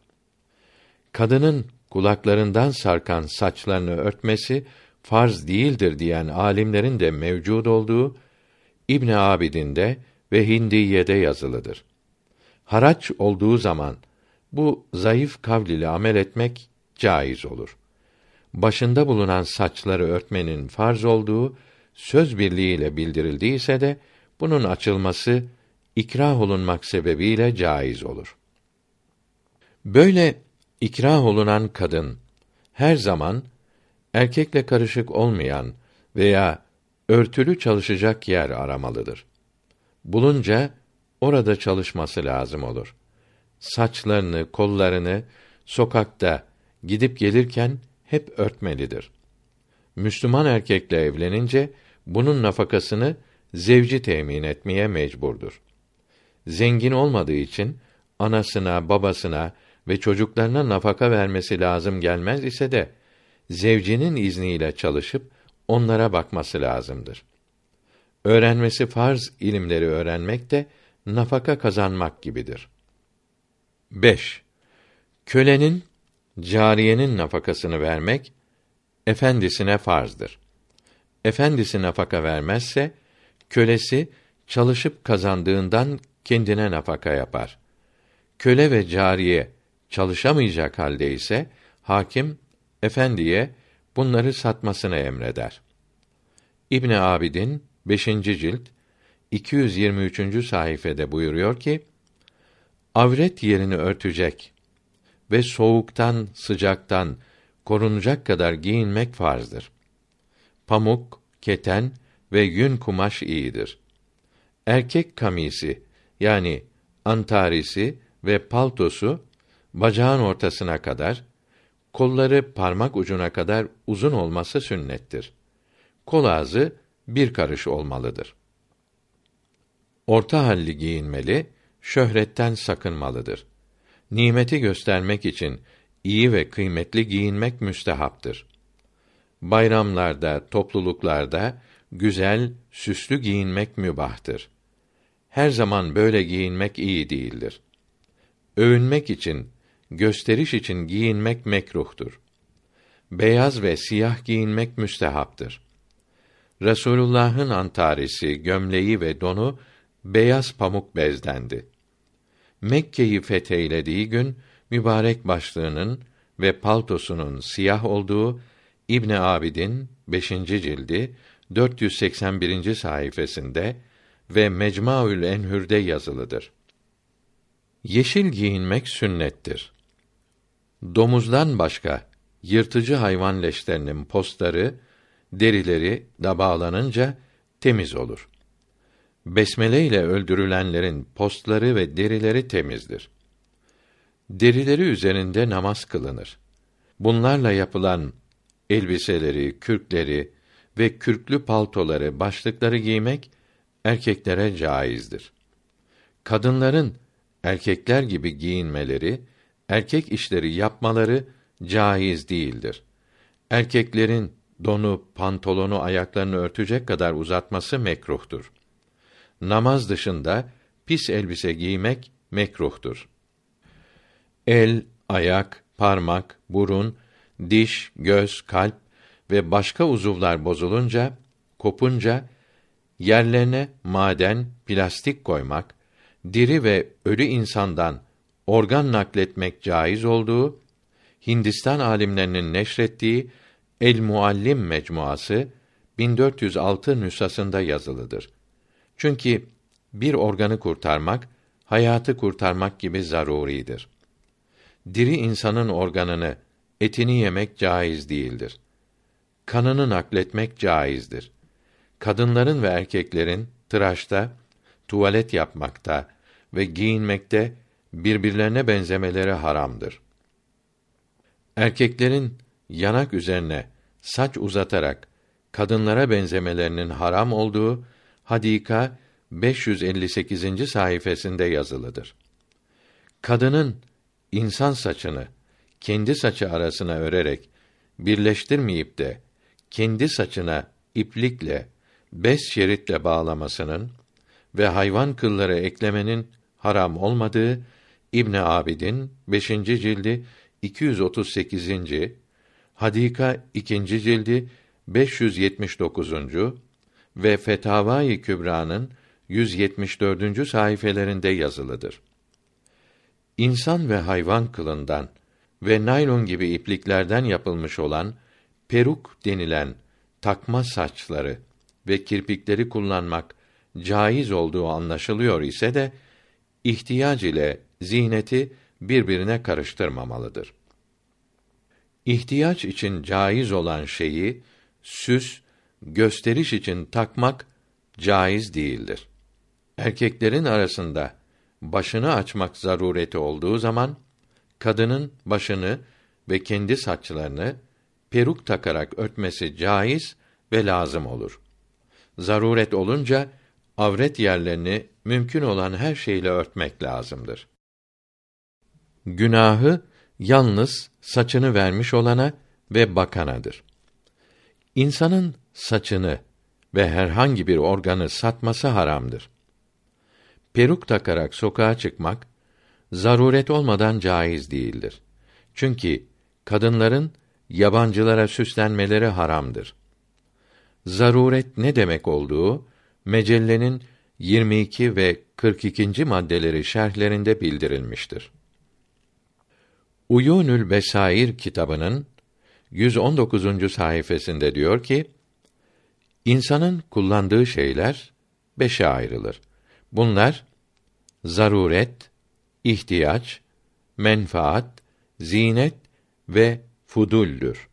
A: Kadının kulaklarından sarkan saçlarını örtmesi farz değildir diyen alimlerin de mevcud olduğu İbn Abidin'de ve Hindiye'de yazılıdır. Haraç olduğu zaman bu zayıf kavl ile amel etmek caiz olur. Başında bulunan saçları örtmenin farz olduğu söz birliğiyle bildirildiyse de bunun açılması ikrah olunmak sebebiyle caiz olur. Böyle ikrah olunan kadın her zaman erkekle karışık olmayan veya örtülü çalışacak yer aramalıdır. Bulunca orada çalışması lazım olur. Saçlarını, kollarını sokakta gidip gelirken hep örtmelidir. Müslüman erkekle evlenince bunun nafakasını zevci temin etmeye mecburdur. Zengin olmadığı için anasına, babasına ve çocuklarına nafaka vermesi lazım gelmez ise de zevcinin izniyle çalışıp onlara bakması lazımdır. Öğrenmesi farz ilimleri öğrenmek de nafaka kazanmak gibidir. 5. Kölenin cariyenin nafakasını vermek efendisine farzdır. Efendisi nafaka vermezse kölesi çalışıp kazandığından kendine nafaka yapar. Köle ve cariye çalışamayacak halde ise hakim efendiye bunları satmasını emreder. İbn Abidin 5. cilt 223. sayfede buyuruyor ki: Avret yerini örtecek ve soğuktan, sıcaktan korunacak kadar giyinmek farzdır. Pamuk, keten ve yün kumaş iyidir. Erkek kamisi yani antarisi ve paltosu bacağın ortasına kadar, kolları parmak ucuna kadar uzun olması sünnettir. Kol ağzı bir karış olmalıdır. Orta halli giyinmeli, şöhretten sakınmalıdır. Nimeti göstermek için iyi ve kıymetli giyinmek müstehaptır. Bayramlarda, topluluklarda güzel, süslü giyinmek mübahtır. Her zaman böyle giyinmek iyi değildir. Övünmek için, gösteriş için giyinmek mekruhtur. Beyaz ve siyah giyinmek müstehaptır. Resulullah'ın antarisi, gömleği ve donu beyaz pamuk bezdendi. Mekke'yi fetheylediği gün mübarek başlığının ve paltosunun siyah olduğu İbn Abidin 5. cildi 481. sayfasında ve Mecmuaül Enhür'de yazılıdır. Yeşil giyinmek sünnettir. Domuzdan başka yırtıcı hayvan leşlerinin postları, derileri da bağlanınca temiz olur. Besmele ile öldürülenlerin postları ve derileri temizdir. Derileri üzerinde namaz kılınır. Bunlarla yapılan elbiseleri, kürkleri ve kürklü paltoları, başlıkları giymek erkeklere caizdir. Kadınların erkekler gibi giyinmeleri, erkek işleri yapmaları caiz değildir. Erkeklerin donu, pantolonu ayaklarını örtecek kadar uzatması mekruhtur. Namaz dışında pis elbise giymek mekruhtur. El, ayak, parmak, burun, diş, göz, kalp ve başka uzuvlar bozulunca, kopunca yerlerine maden, plastik koymak, diri ve ölü insandan organ nakletmek caiz olduğu Hindistan alimlerinin neşrettiği El Muallim mecmuası 1406 nüshasında yazılıdır. Çünkü bir organı kurtarmak hayatı kurtarmak gibi zaruridir. Diri insanın organını, etini yemek caiz değildir. Kanını nakletmek caizdir. Kadınların ve erkeklerin tıraşta, tuvalet yapmakta ve giyinmekte birbirlerine benzemeleri haramdır. Erkeklerin yanak üzerine saç uzatarak kadınlara benzemelerinin haram olduğu Hadika 558. sayfasında yazılıdır. Kadının insan saçını kendi saçı arasına örerek birleştirmeyip de kendi saçına iplikle beş şeritle bağlamasının ve hayvan kılları eklemenin haram olmadığı İbn Abidin 5. cildi 238. Hadika 2. cildi 579. ve Fetavai Kübra'nın 174. sayfelerinde yazılıdır. İnsan ve hayvan kılından ve naylon gibi ipliklerden yapılmış olan peruk denilen takma saçları ve kirpikleri kullanmak caiz olduğu anlaşılıyor ise de ihtiyac ile ziyneti birbirine karıştırmamalıdır. İhtiyaç için caiz olan şeyi süs, gösteriş için takmak caiz değildir. Erkeklerin arasında başını açmak zarureti olduğu zaman kadının başını ve kendi saçlarını peruk takarak örtmesi caiz ve lazım olur. Zaruret olunca avret yerlerini mümkün olan her şeyle örtmek lazımdır. Günahı yalnız saçını vermiş olana ve bakanadır. İnsanın saçını ve herhangi bir organı satması haramdır. Peruk takarak sokağa çıkmak zaruret olmadan caiz değildir. Çünkü kadınların yabancılara süslenmeleri haramdır. Zaruret ne demek olduğu mecellenin 22 ve 42. maddeleri şerhlerinde bildirilmiştir. Uyunül Besair kitabının 119. sayfasında diyor ki: İnsanın kullandığı şeyler beşe ayrılır. Bunlar zaruret, ihtiyaç, menfaat, zinet ve fuduldür.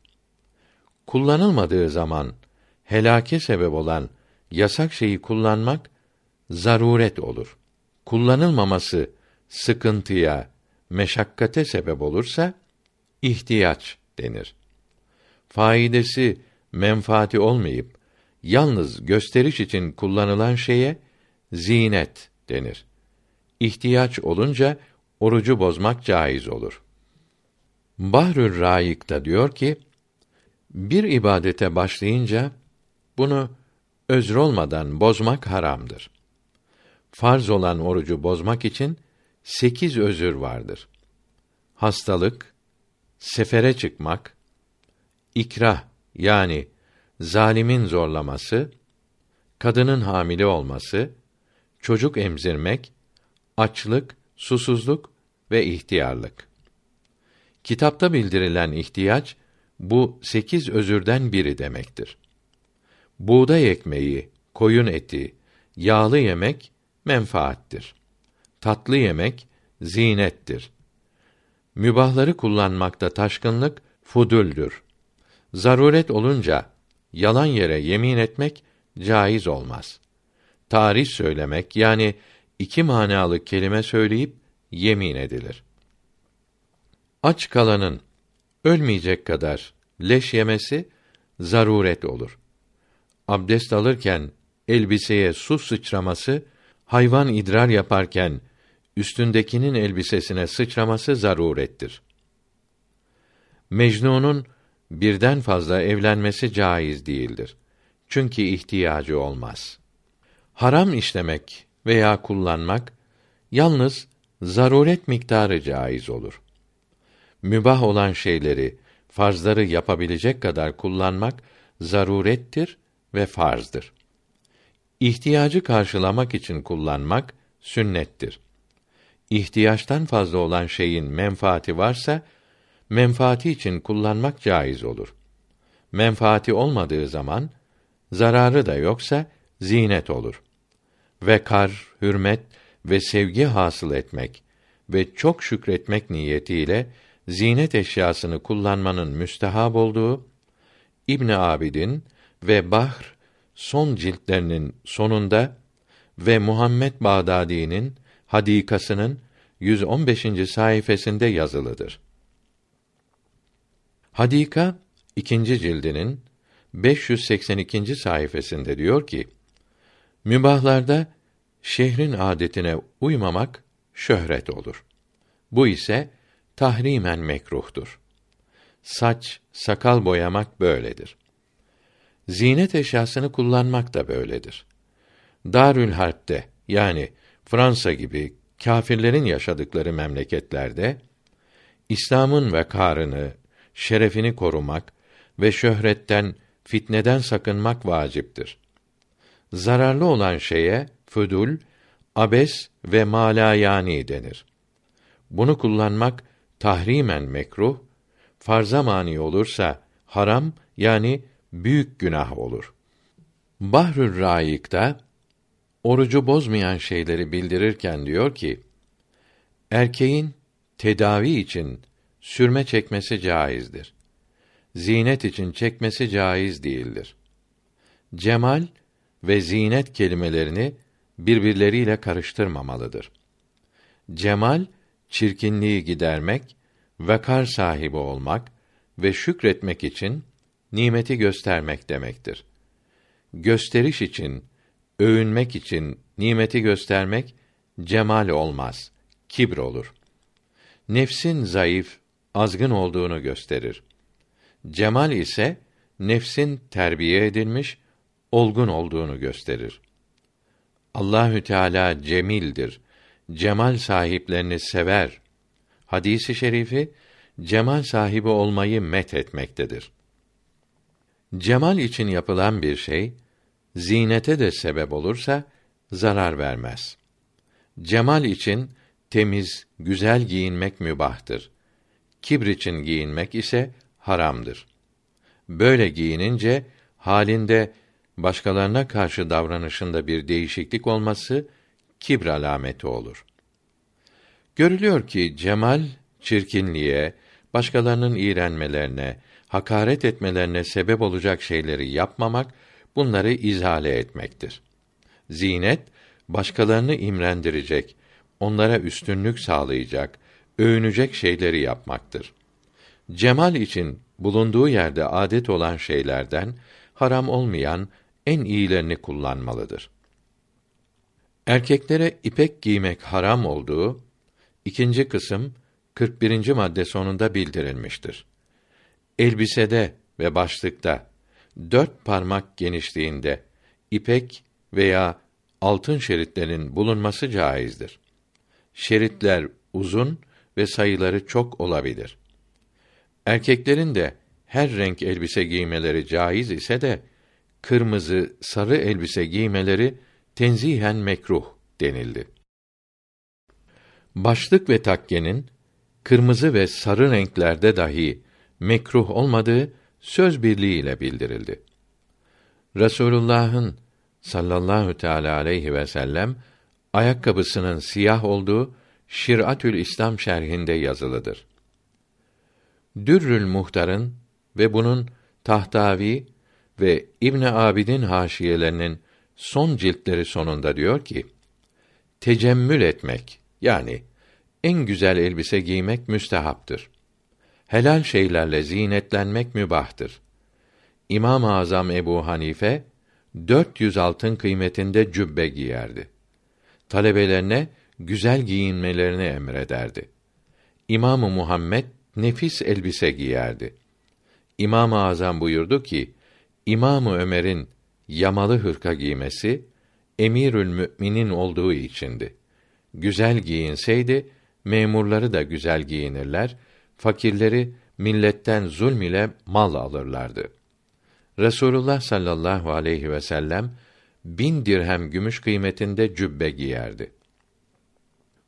A: Kullanılmadığı zaman helake sebep olan yasak şeyi kullanmak zaruret olur. Kullanılmaması sıkıntıya, meşakkate sebep olursa ihtiyaç denir. Faidesi, menfaati olmayıp yalnız gösteriş için kullanılan şeye zinet denir. İhtiyaç olunca orucu bozmak caiz olur. Bahrül Raik da diyor ki, bir ibadete başlayınca bunu özür olmadan bozmak haramdır. Farz olan orucu bozmak için sekiz özür vardır. Hastalık, sefere çıkmak, ikrah yani zalimin zorlaması, kadının hamile olması, çocuk emzirmek, açlık, susuzluk ve ihtiyarlık. Kitapta bildirilen ihtiyaç bu sekiz özürden biri demektir. Buğday ekmeği, koyun eti, yağlı yemek menfaattir. Tatlı yemek zinettir. Mübahları kullanmakta taşkınlık fudüldür. Zaruret olunca yalan yere yemin etmek caiz olmaz. Tarih söylemek yani iki manalı kelime söyleyip yemin edilir. Aç kalanın ölmeyecek kadar leş yemesi zaruret olur. Abdest alırken elbiseye su sıçraması, hayvan idrar yaparken üstündekinin elbisesine sıçraması zarurettir. Mecnunun birden fazla evlenmesi caiz değildir. Çünkü ihtiyacı olmaz. Haram işlemek veya kullanmak yalnız zaruret miktarı caiz olur. Mübah olan şeyleri, farzları yapabilecek kadar kullanmak zarurettir ve farzdır. İhtiyacı karşılamak için kullanmak sünnettir. İhtiyaçtan fazla olan şeyin menfaati varsa menfaati için kullanmak caiz olur. Menfaati olmadığı zaman zararı da yoksa zinet olur. Ve kar, hürmet ve sevgi hasıl etmek ve çok şükretmek niyetiyle zinet eşyasını kullanmanın müstehab olduğu İbn Abidin ve Bahr son ciltlerinin sonunda ve Muhammed Bağdadi'nin Hadikasının 115. sayfasında yazılıdır. Hadika ikinci cildinin 582. sayfasında diyor ki: Mübahlarda şehrin adetine uymamak şöhret olur. Bu ise tahrimen mekruhtur. Saç, sakal boyamak böyledir. Zinet eşyasını kullanmak da böyledir. Darül Harp'te yani Fransa gibi kâfirlerin yaşadıkları memleketlerde İslam'ın vekarını, şerefini korumak ve şöhretten, fitneden sakınmak vaciptir. Zararlı olan şeye füdül, abes ve malayani denir. Bunu kullanmak tahrimen mekruh, farza mani olursa haram yani büyük günah olur. Bahrül Raik'ta orucu bozmayan şeyleri bildirirken diyor ki: Erkeğin tedavi için sürme çekmesi caizdir. Zinet için çekmesi caiz değildir. Cemal ve zinet kelimelerini birbirleriyle karıştırmamalıdır. Cemal çirkinliği gidermek, vakar sahibi olmak ve şükretmek için nimeti göstermek demektir. Gösteriş için, övünmek için nimeti göstermek cemal olmaz, kibr olur. Nefsin zayıf, azgın olduğunu gösterir. Cemal ise nefsin terbiye edilmiş, olgun olduğunu gösterir. Allahü Teala cemildir. Cemal sahiplerini sever. Hadisi şerifi cemal sahibi olmayı met etmektedir. Cemal için yapılan bir şey zinete de sebep olursa zarar vermez. Cemal için temiz, güzel giyinmek mübahtır. Kibr için giyinmek ise haramdır. Böyle giyinince halinde başkalarına karşı davranışında bir değişiklik olması kibr alameti olur. Görülüyor ki cemal çirkinliğe, başkalarının iğrenmelerine, hakaret etmelerine sebep olacak şeyleri yapmamak bunları izale etmektir. Zinet başkalarını imrendirecek, onlara üstünlük sağlayacak, övünecek şeyleri yapmaktır. Cemal için bulunduğu yerde adet olan şeylerden haram olmayan en iyilerini kullanmalıdır. Erkeklere ipek giymek haram olduğu ikinci kısım 41. madde sonunda bildirilmiştir. Elbisede ve başlıkta dört parmak genişliğinde ipek veya altın şeritlerin bulunması caizdir. Şeritler uzun ve sayıları çok olabilir. Erkeklerin de her renk elbise giymeleri caiz ise de kırmızı, sarı elbise giymeleri tenzihen mekruh denildi. Başlık ve takkenin kırmızı ve sarı renklerde dahi mekruh olmadığı söz birliğiyle bildirildi. Resulullah'ın sallallahu teala aleyhi ve sellem ayakkabısının siyah olduğu Şiratül İslam şerhinde yazılıdır. Dürrül Muhtar'ın ve bunun Tahtavi ve İbn Abidin haşiyelerinin son ciltleri sonunda diyor ki: Tecemmül etmek yani en güzel elbise giymek müstehaptır. Helal şeylerle zinetlenmek mübahtır. İmam-ı Azam Ebu Hanife 400 altın kıymetinde cübbe giyerdi. Talebelerine güzel giyinmelerini emrederdi. İmamı Muhammed nefis elbise giyerdi. İmam-ı Azam buyurdu ki: İmamı Ömer'in yamalı hırka giymesi Emirül Müminin olduğu içindi. Güzel giyinseydi memurları da güzel giyinirler, fakirleri milletten zulm ile mal alırlardı. Resulullah sallallahu aleyhi ve sellem bin dirhem gümüş kıymetinde cübbe giyerdi.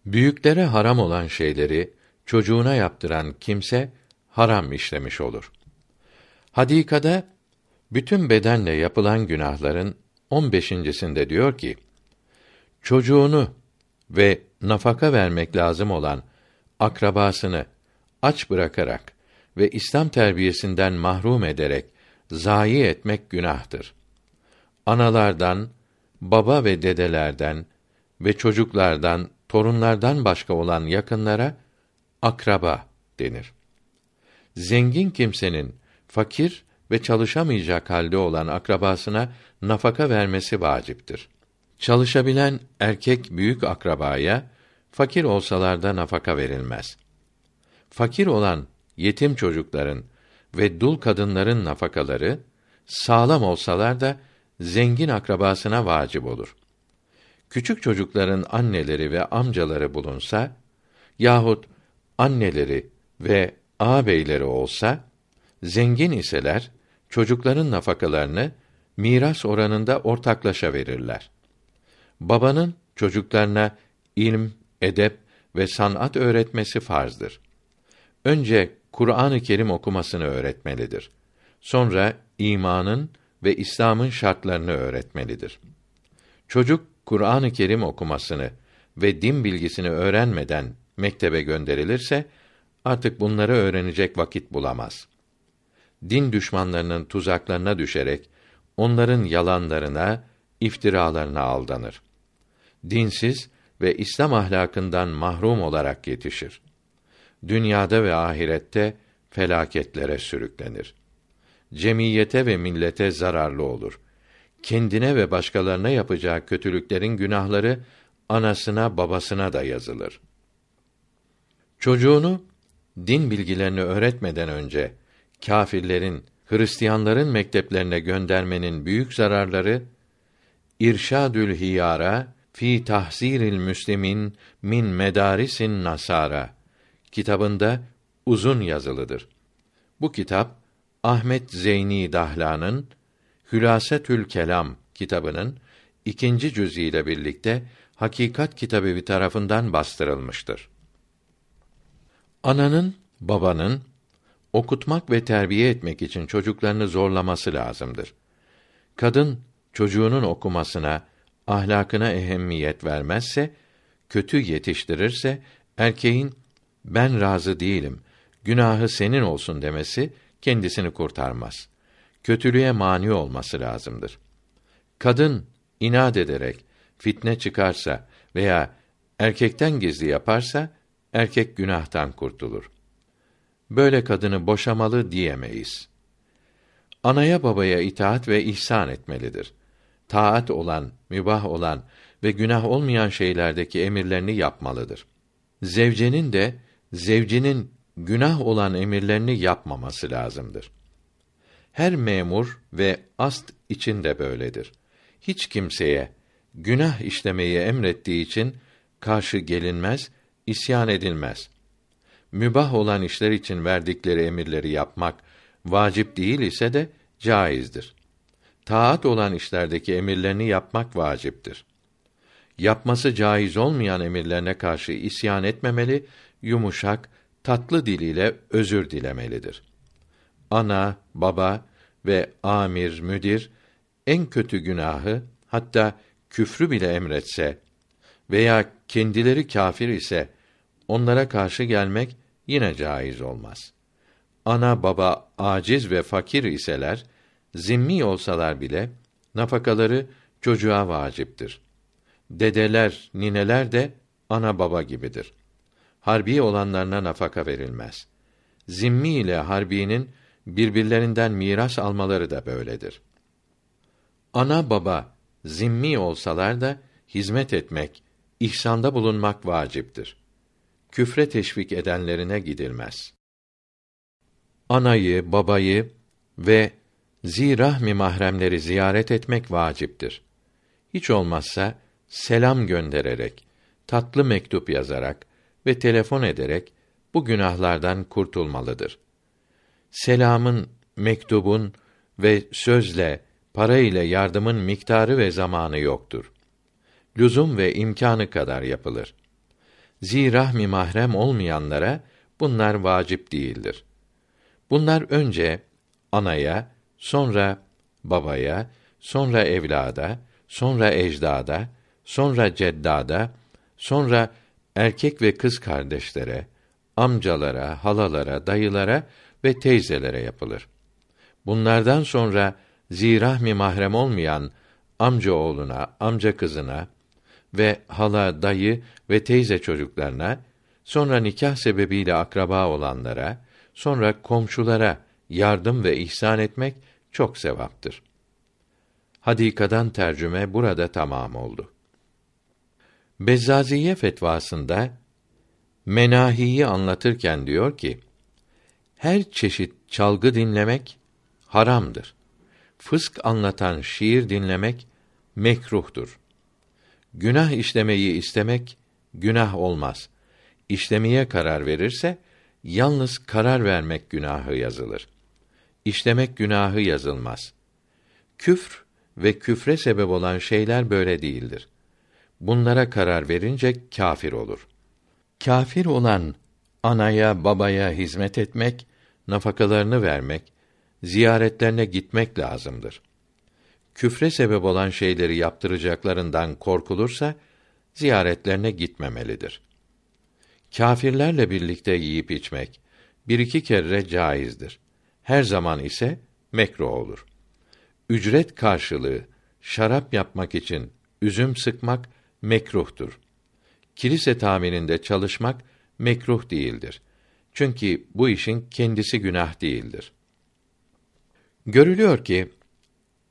A: Büyüklere haram olan şeyleri çocuğuna yaptıran kimse haram işlemiş olur. Hadikada bütün bedenle yapılan günahların 15.sinde diyor ki: Çocuğunu ve nafaka vermek lazım olan akrabasını aç bırakarak ve İslam terbiyesinden mahrum ederek zayi etmek günahtır. Analardan, baba ve dedelerden ve çocuklardan, torunlardan başka olan yakınlara akraba denir. Zengin kimsenin fakir ve çalışamayacak halde olan akrabasına nafaka vermesi vaciptir. Çalışabilen erkek büyük akrabaya fakir olsalar da nafaka verilmez. Fakir olan yetim çocukların ve dul kadınların nafakaları sağlam olsalar da zengin akrabasına vacip olur. Küçük çocukların anneleri ve amcaları bulunsa yahut anneleri ve ağabeyleri olsa zengin iseler çocukların nafakalarını miras oranında ortaklaşa verirler. Babanın çocuklarına ilm, edep ve sanat öğretmesi farzdır. Önce Kur'an-ı Kerim okumasını öğretmelidir. Sonra imanın ve İslam'ın şartlarını öğretmelidir. Çocuk Kur'an-ı Kerim okumasını ve din bilgisini öğrenmeden mektebe gönderilirse artık bunları öğrenecek vakit bulamaz. Din düşmanlarının tuzaklarına düşerek onların yalanlarına, iftiralarına aldanır. Dinsiz ve İslam ahlakından mahrum olarak yetişir. Dünyada ve ahirette felaketlere sürüklenir. Cemiyete ve millete zararlı olur. Kendine ve başkalarına yapacağı kötülüklerin günahları anasına babasına da yazılır. Çocuğunu din bilgilerini öğretmeden önce kâfirlerin, Hristiyanların mekteplerine göndermenin büyük zararları İrşadül Hiyara fi tahziril müslimin min medarisin nasara kitabında uzun yazılıdır. Bu kitap Ahmet Zeyni Dahlan'ın Hülasetül Kelam kitabının ikinci cüzü ile birlikte Hakikat Kitabevi tarafından bastırılmıştır. Ananın, babanın okutmak ve terbiye etmek için çocuklarını zorlaması lazımdır. Kadın çocuğunun okumasına, ahlakına ehemmiyet vermezse, kötü yetiştirirse erkeğin ben razı değilim, günahı senin olsun demesi kendisini kurtarmaz. Kötülüğe mani olması lazımdır. Kadın inat ederek fitne çıkarsa veya erkekten gizli yaparsa erkek günahtan kurtulur. Böyle kadını boşamalı diyemeyiz. Anaya babaya itaat ve ihsan etmelidir. Taat olan, mübah olan ve günah olmayan şeylerdeki emirlerini yapmalıdır. Zevcenin de zevcinin günah olan emirlerini yapmaması lazımdır. Her memur ve ast için de böyledir. Hiç kimseye günah işlemeyi emrettiği için karşı gelinmez, isyan edilmez. Mübah olan işler için verdikleri emirleri yapmak vacip değil ise de caizdir. Taat olan işlerdeki emirlerini yapmak vaciptir. Yapması caiz olmayan emirlerine karşı isyan etmemeli, yumuşak, tatlı diliyle özür dilemelidir. Ana, baba ve amir, müdir en kötü günahı hatta küfrü bile emretse veya kendileri kâfir ise onlara karşı gelmek yine caiz olmaz. Ana baba aciz ve fakir iseler, zimmi olsalar bile nafakaları çocuğa vaciptir. Dedeler, nineler de ana baba gibidir. Harbi olanlarına nafaka verilmez. Zimmi ile harbinin birbirlerinden miras almaları da böyledir. Ana baba zimmi olsalar da hizmet etmek, ihsanda bulunmak vaciptir. Küfre teşvik edenlerine gidilmez. Anayı, babayı ve zirahmi mahremleri ziyaret etmek vaciptir. Hiç olmazsa selam göndererek, tatlı mektup yazarak ve telefon ederek bu günahlardan kurtulmalıdır. Selamın, mektubun ve sözle, para ile yardımın miktarı ve zamanı yoktur. Lüzum ve imkanı kadar yapılır. Zirahmi mahrem olmayanlara bunlar vacip değildir. Bunlar önce anaya, sonra babaya, sonra evlada, sonra ecdada, sonra ceddada, sonra erkek ve kız kardeşlere, amcalara, halalara, dayılara ve teyzelere yapılır. Bunlardan sonra zirahmi mahrem olmayan amca oğluna, amca kızına ve hala, dayı ve teyze çocuklarına, sonra nikah sebebiyle akraba olanlara, sonra komşulara yardım ve ihsan etmek çok sevaptır. Hadikadan tercüme burada tamam oldu. Bezzaziye fetvasında menahiyi anlatırken diyor ki: Her çeşit çalgı dinlemek haramdır. Fısk anlatan şiir dinlemek mekruhtur. Günah işlemeyi istemek günah olmaz. İşlemeye karar verirse yalnız karar vermek günahı yazılır. İşlemek günahı yazılmaz. Küfr ve küfre sebep olan şeyler böyle değildir. Bunlara karar verince kâfir olur. Kâfir olan anaya, babaya hizmet etmek, nafakalarını vermek, ziyaretlerine gitmek lazımdır. Küfre sebep olan şeyleri yaptıracaklarından korkulursa ziyaretlerine gitmemelidir. Kâfirlerle birlikte yiyip içmek bir iki kere caizdir. Her zaman ise mekruh olur. Ücret karşılığı şarap yapmak için üzüm sıkmak mekruhtur. Kilise tamirinde çalışmak mekruh değildir. Çünkü bu işin kendisi günah değildir. Görülüyor ki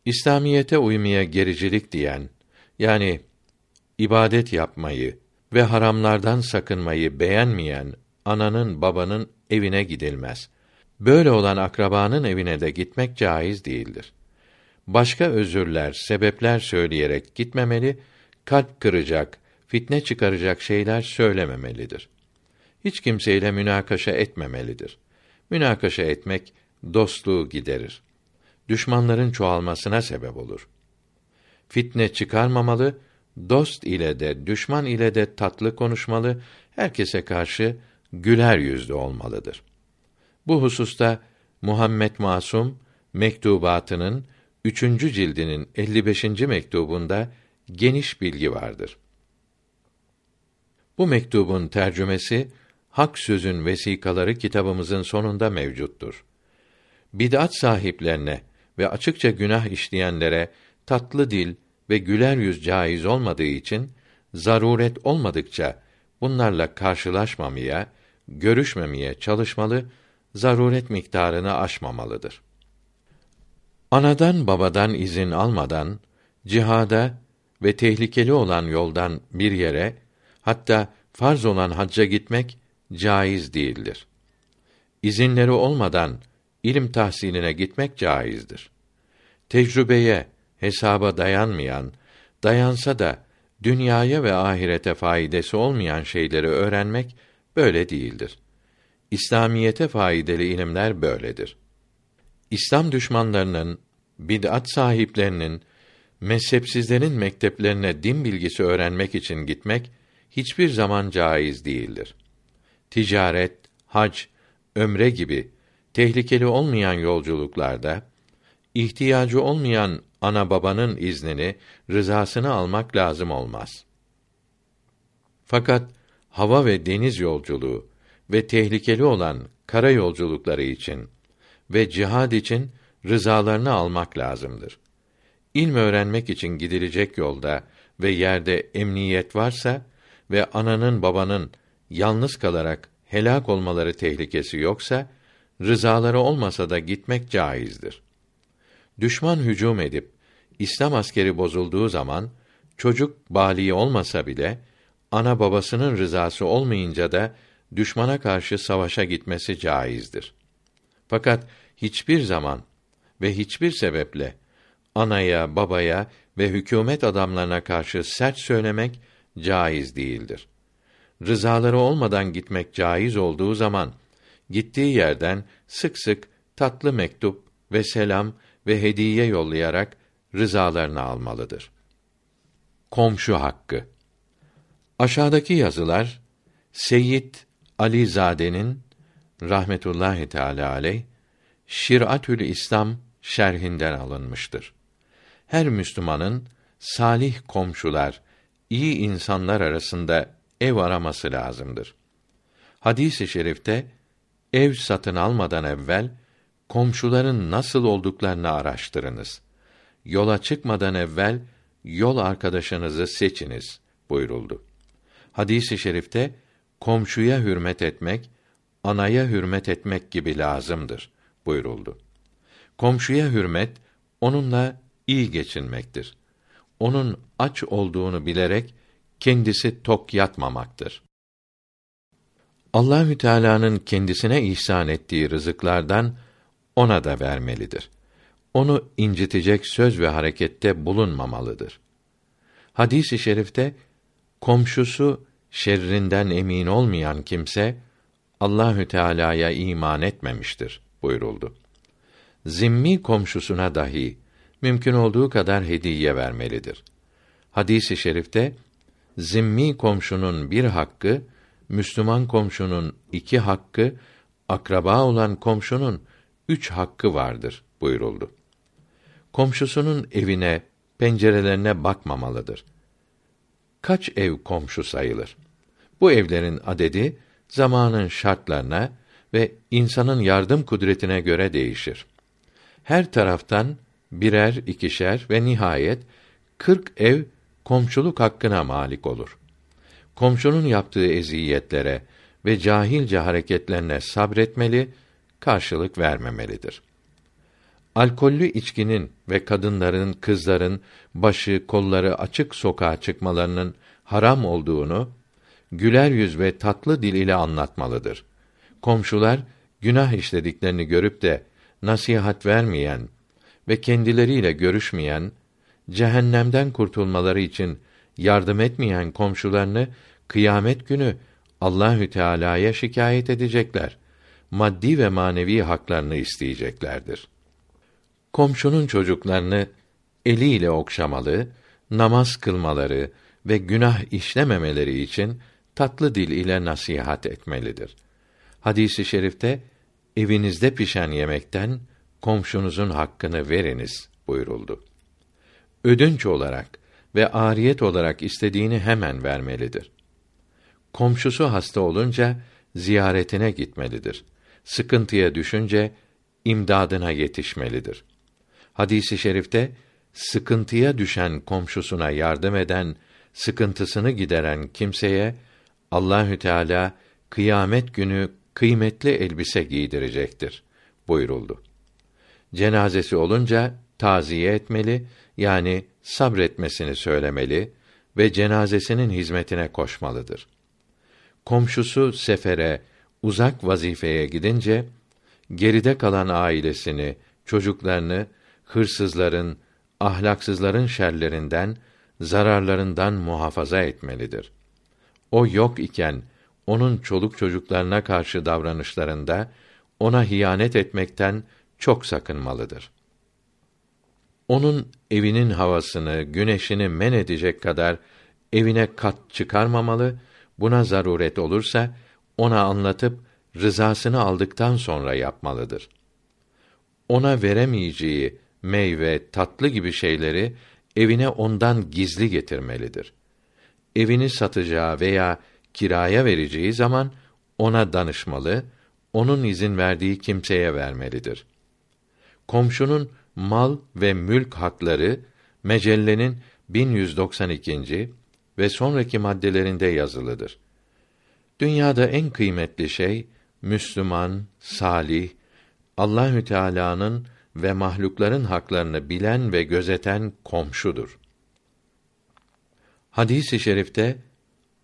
A: İslamiyete uymaya gericilik diyen yani ibadet yapmayı ve haramlardan sakınmayı beğenmeyen ananın babanın evine gidilmez. Böyle olan akrabanın evine de gitmek caiz değildir. Başka özürler, sebepler söyleyerek gitmemeli, kalp kıracak, fitne çıkaracak şeyler söylememelidir. Hiç kimseyle münakaşa etmemelidir. Münakaşa etmek dostluğu giderir. Düşmanların çoğalmasına sebep olur. Fitne çıkarmamalı, dost ile de düşman ile de tatlı konuşmalı, herkese karşı güler yüzlü olmalıdır. Bu hususta Muhammed Masum mektubatının üçüncü cildinin 55. mektubunda geniş bilgi vardır. Bu mektubun tercümesi Hak Sözün Vesikaları kitabımızın sonunda mevcuttur. Bid'at sahiplerine ve açıkça günah işleyenlere tatlı dil, ve güler yüz caiz olmadığı için zaruret olmadıkça bunlarla karşılaşmamaya, görüşmemeye çalışmalı, zaruret miktarını aşmamalıdır. Anadan babadan izin almadan cihada ve tehlikeli olan yoldan bir yere hatta farz olan hacca gitmek caiz değildir. İzinleri olmadan ilim tahsiline gitmek caizdir. Tecrübeye, hesaba dayanmayan, dayansa da dünyaya ve ahirete faydası olmayan şeyleri öğrenmek böyle değildir. İslamiyete faydalı ilimler böyledir. İslam düşmanlarının, bid'at sahiplerinin, mezhepsizlerin mekteplerine din bilgisi öğrenmek için gitmek hiçbir zaman caiz değildir. Ticaret, hac, ömre gibi tehlikeli olmayan yolculuklarda ihtiyacı olmayan ana babanın iznini, rızasını almak lazım olmaz. Fakat hava ve deniz yolculuğu ve tehlikeli olan kara yolculukları için ve cihad için rızalarını almak lazımdır. İlm öğrenmek için gidilecek yolda ve yerde emniyet varsa ve ananın babanın yalnız kalarak helak olmaları tehlikesi yoksa rızaları olmasa da gitmek caizdir. Düşman hücum edip İslam askeri bozulduğu zaman çocuk bali olmasa bile ana babasının rızası olmayınca da düşmana karşı savaşa gitmesi caizdir. Fakat hiçbir zaman ve hiçbir sebeple anaya, babaya ve hükümet adamlarına karşı sert söylemek caiz değildir. Rızaları olmadan gitmek caiz olduğu zaman gittiği yerden sık sık tatlı mektup ve selam ve hediye yollayarak rızalarını almalıdır. Komşu hakkı. Aşağıdaki yazılar Seyyid Ali Zade'nin rahmetullahi teala aleyh Şiratül İslam şerhinden alınmıştır. Her Müslümanın salih komşular, iyi insanlar arasında ev araması lazımdır. Hadis-i şerifte ev satın almadan evvel komşuların nasıl olduklarını araştırınız. Yola çıkmadan evvel yol arkadaşınızı seçiniz buyuruldu. Hadis-i şerifte komşuya hürmet etmek, anaya hürmet etmek gibi lazımdır buyuruldu. Komşuya hürmet onunla iyi geçinmektir. Onun aç olduğunu bilerek kendisi tok yatmamaktır. Allahü Teala'nın kendisine ihsan ettiği rızıklardan ona da vermelidir. Onu incitecek söz ve harekette bulunmamalıdır. Hadis-i şerifte komşusu şerrinden emin olmayan kimse Allahü Teala'ya iman etmemiştir buyuruldu. Zimmi komşusuna dahi mümkün olduğu kadar hediye vermelidir. Hadis-i şerifte zimmi komşunun bir hakkı, Müslüman komşunun iki hakkı, akraba olan komşunun üç hakkı vardır buyuruldu. Komşusunun evine, pencerelerine bakmamalıdır. Kaç ev komşu sayılır? Bu evlerin adedi zamanın şartlarına ve insanın yardım kudretine göre değişir. Her taraftan birer, ikişer ve nihayet kırk ev komşuluk hakkına malik olur. Komşunun yaptığı eziyetlere ve cahilce hareketlerine sabretmeli, karşılık vermemelidir. Alkollü içkinin ve kadınların, kızların başı, kolları açık sokağa çıkmalarının haram olduğunu güler yüz ve tatlı dil ile anlatmalıdır. Komşular günah işlediklerini görüp de nasihat vermeyen ve kendileriyle görüşmeyen, cehennemden kurtulmaları için yardım etmeyen komşularını kıyamet günü Allahü Teala'ya şikayet edecekler. Maddi ve manevi haklarını isteyeceklerdir. Komşunun çocuklarını eliyle okşamalı, namaz kılmaları ve günah işlememeleri için tatlı dil ile nasihat etmelidir. Hadisi i şerifte evinizde pişen yemekten komşunuzun hakkını veriniz buyuruldu. Ödünç olarak ve ariyet olarak istediğini hemen vermelidir. Komşusu hasta olunca ziyaretine gitmelidir. Sıkıntıya düşünce imdadına yetişmelidir. Hadisi şerifte sıkıntıya düşen komşusuna yardım eden, sıkıntısını gideren kimseye Allahü Teala kıyamet günü kıymetli elbise giydirecektir buyuruldu. Cenazesi olunca taziye etmeli yani sabretmesini söylemeli ve cenazesinin hizmetine koşmalıdır. Komşusu sefere, uzak vazifeye gidince geride kalan ailesini, çocuklarını hırsızların, ahlaksızların şerlerinden, zararlarından muhafaza etmelidir. O yok iken onun çoluk çocuklarına karşı davranışlarında ona hiyanet etmekten çok sakınmalıdır. Onun evinin havasını, güneşini men edecek kadar evine kat çıkarmamalı, buna zaruret olursa ona anlatıp rızasını aldıktan sonra yapmalıdır. Ona veremeyeceği meyve, tatlı gibi şeyleri evine ondan gizli getirmelidir. Evini satacağı veya kiraya vereceği zaman ona danışmalı, onun izin verdiği kimseye vermelidir. Komşunun mal ve mülk hakları mecellenin 1192. ve sonraki maddelerinde yazılıdır. Dünyada en kıymetli şey Müslüman, salih, Allahü Teala'nın ve mahlukların haklarını bilen ve gözeten komşudur. Hadis-i şerifte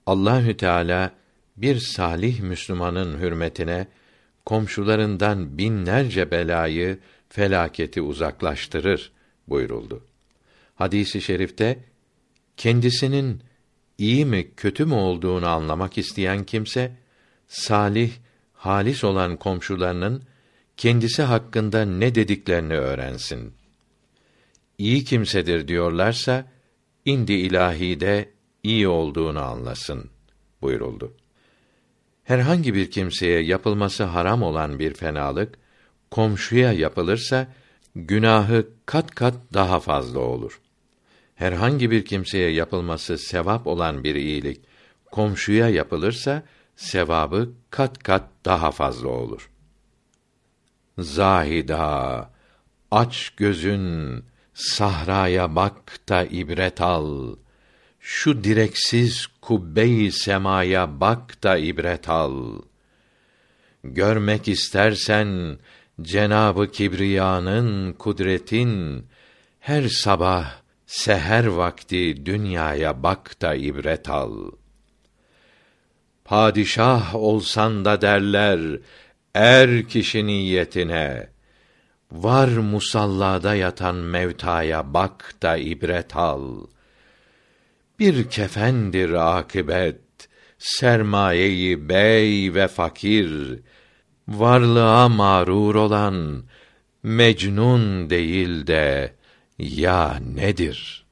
A: Allahü Teala bir salih Müslümanın hürmetine komşularından binlerce belayı, felaketi uzaklaştırır buyuruldu. Hadisi i şerifte kendisinin iyi mi kötü mü olduğunu anlamak isteyen kimse salih, halis olan komşularının kendisi hakkında ne dediklerini öğrensin. İyi kimsedir diyorlarsa indi ilahide iyi olduğunu anlasın buyuruldu. Herhangi bir kimseye yapılması haram olan bir fenalık komşuya yapılırsa günahı kat kat daha fazla olur. Herhangi bir kimseye yapılması sevap olan bir iyilik komşuya yapılırsa sevabı kat kat daha fazla olur. Zahida aç gözün sahraya bak da ibret al. Şu direksiz kubbe-i semaya bak da ibret al. Görmek istersen Cenabı Kibriya'nın kudretin her sabah seher vakti dünyaya bak da ibret al. Padişah olsan da derler er kişi niyetine var musallada yatan mevtaya bak da ibret al. Bir kefendir akibet sermayeyi bey ve fakir varlığa mağrur olan mecnun değil de ya nedir?'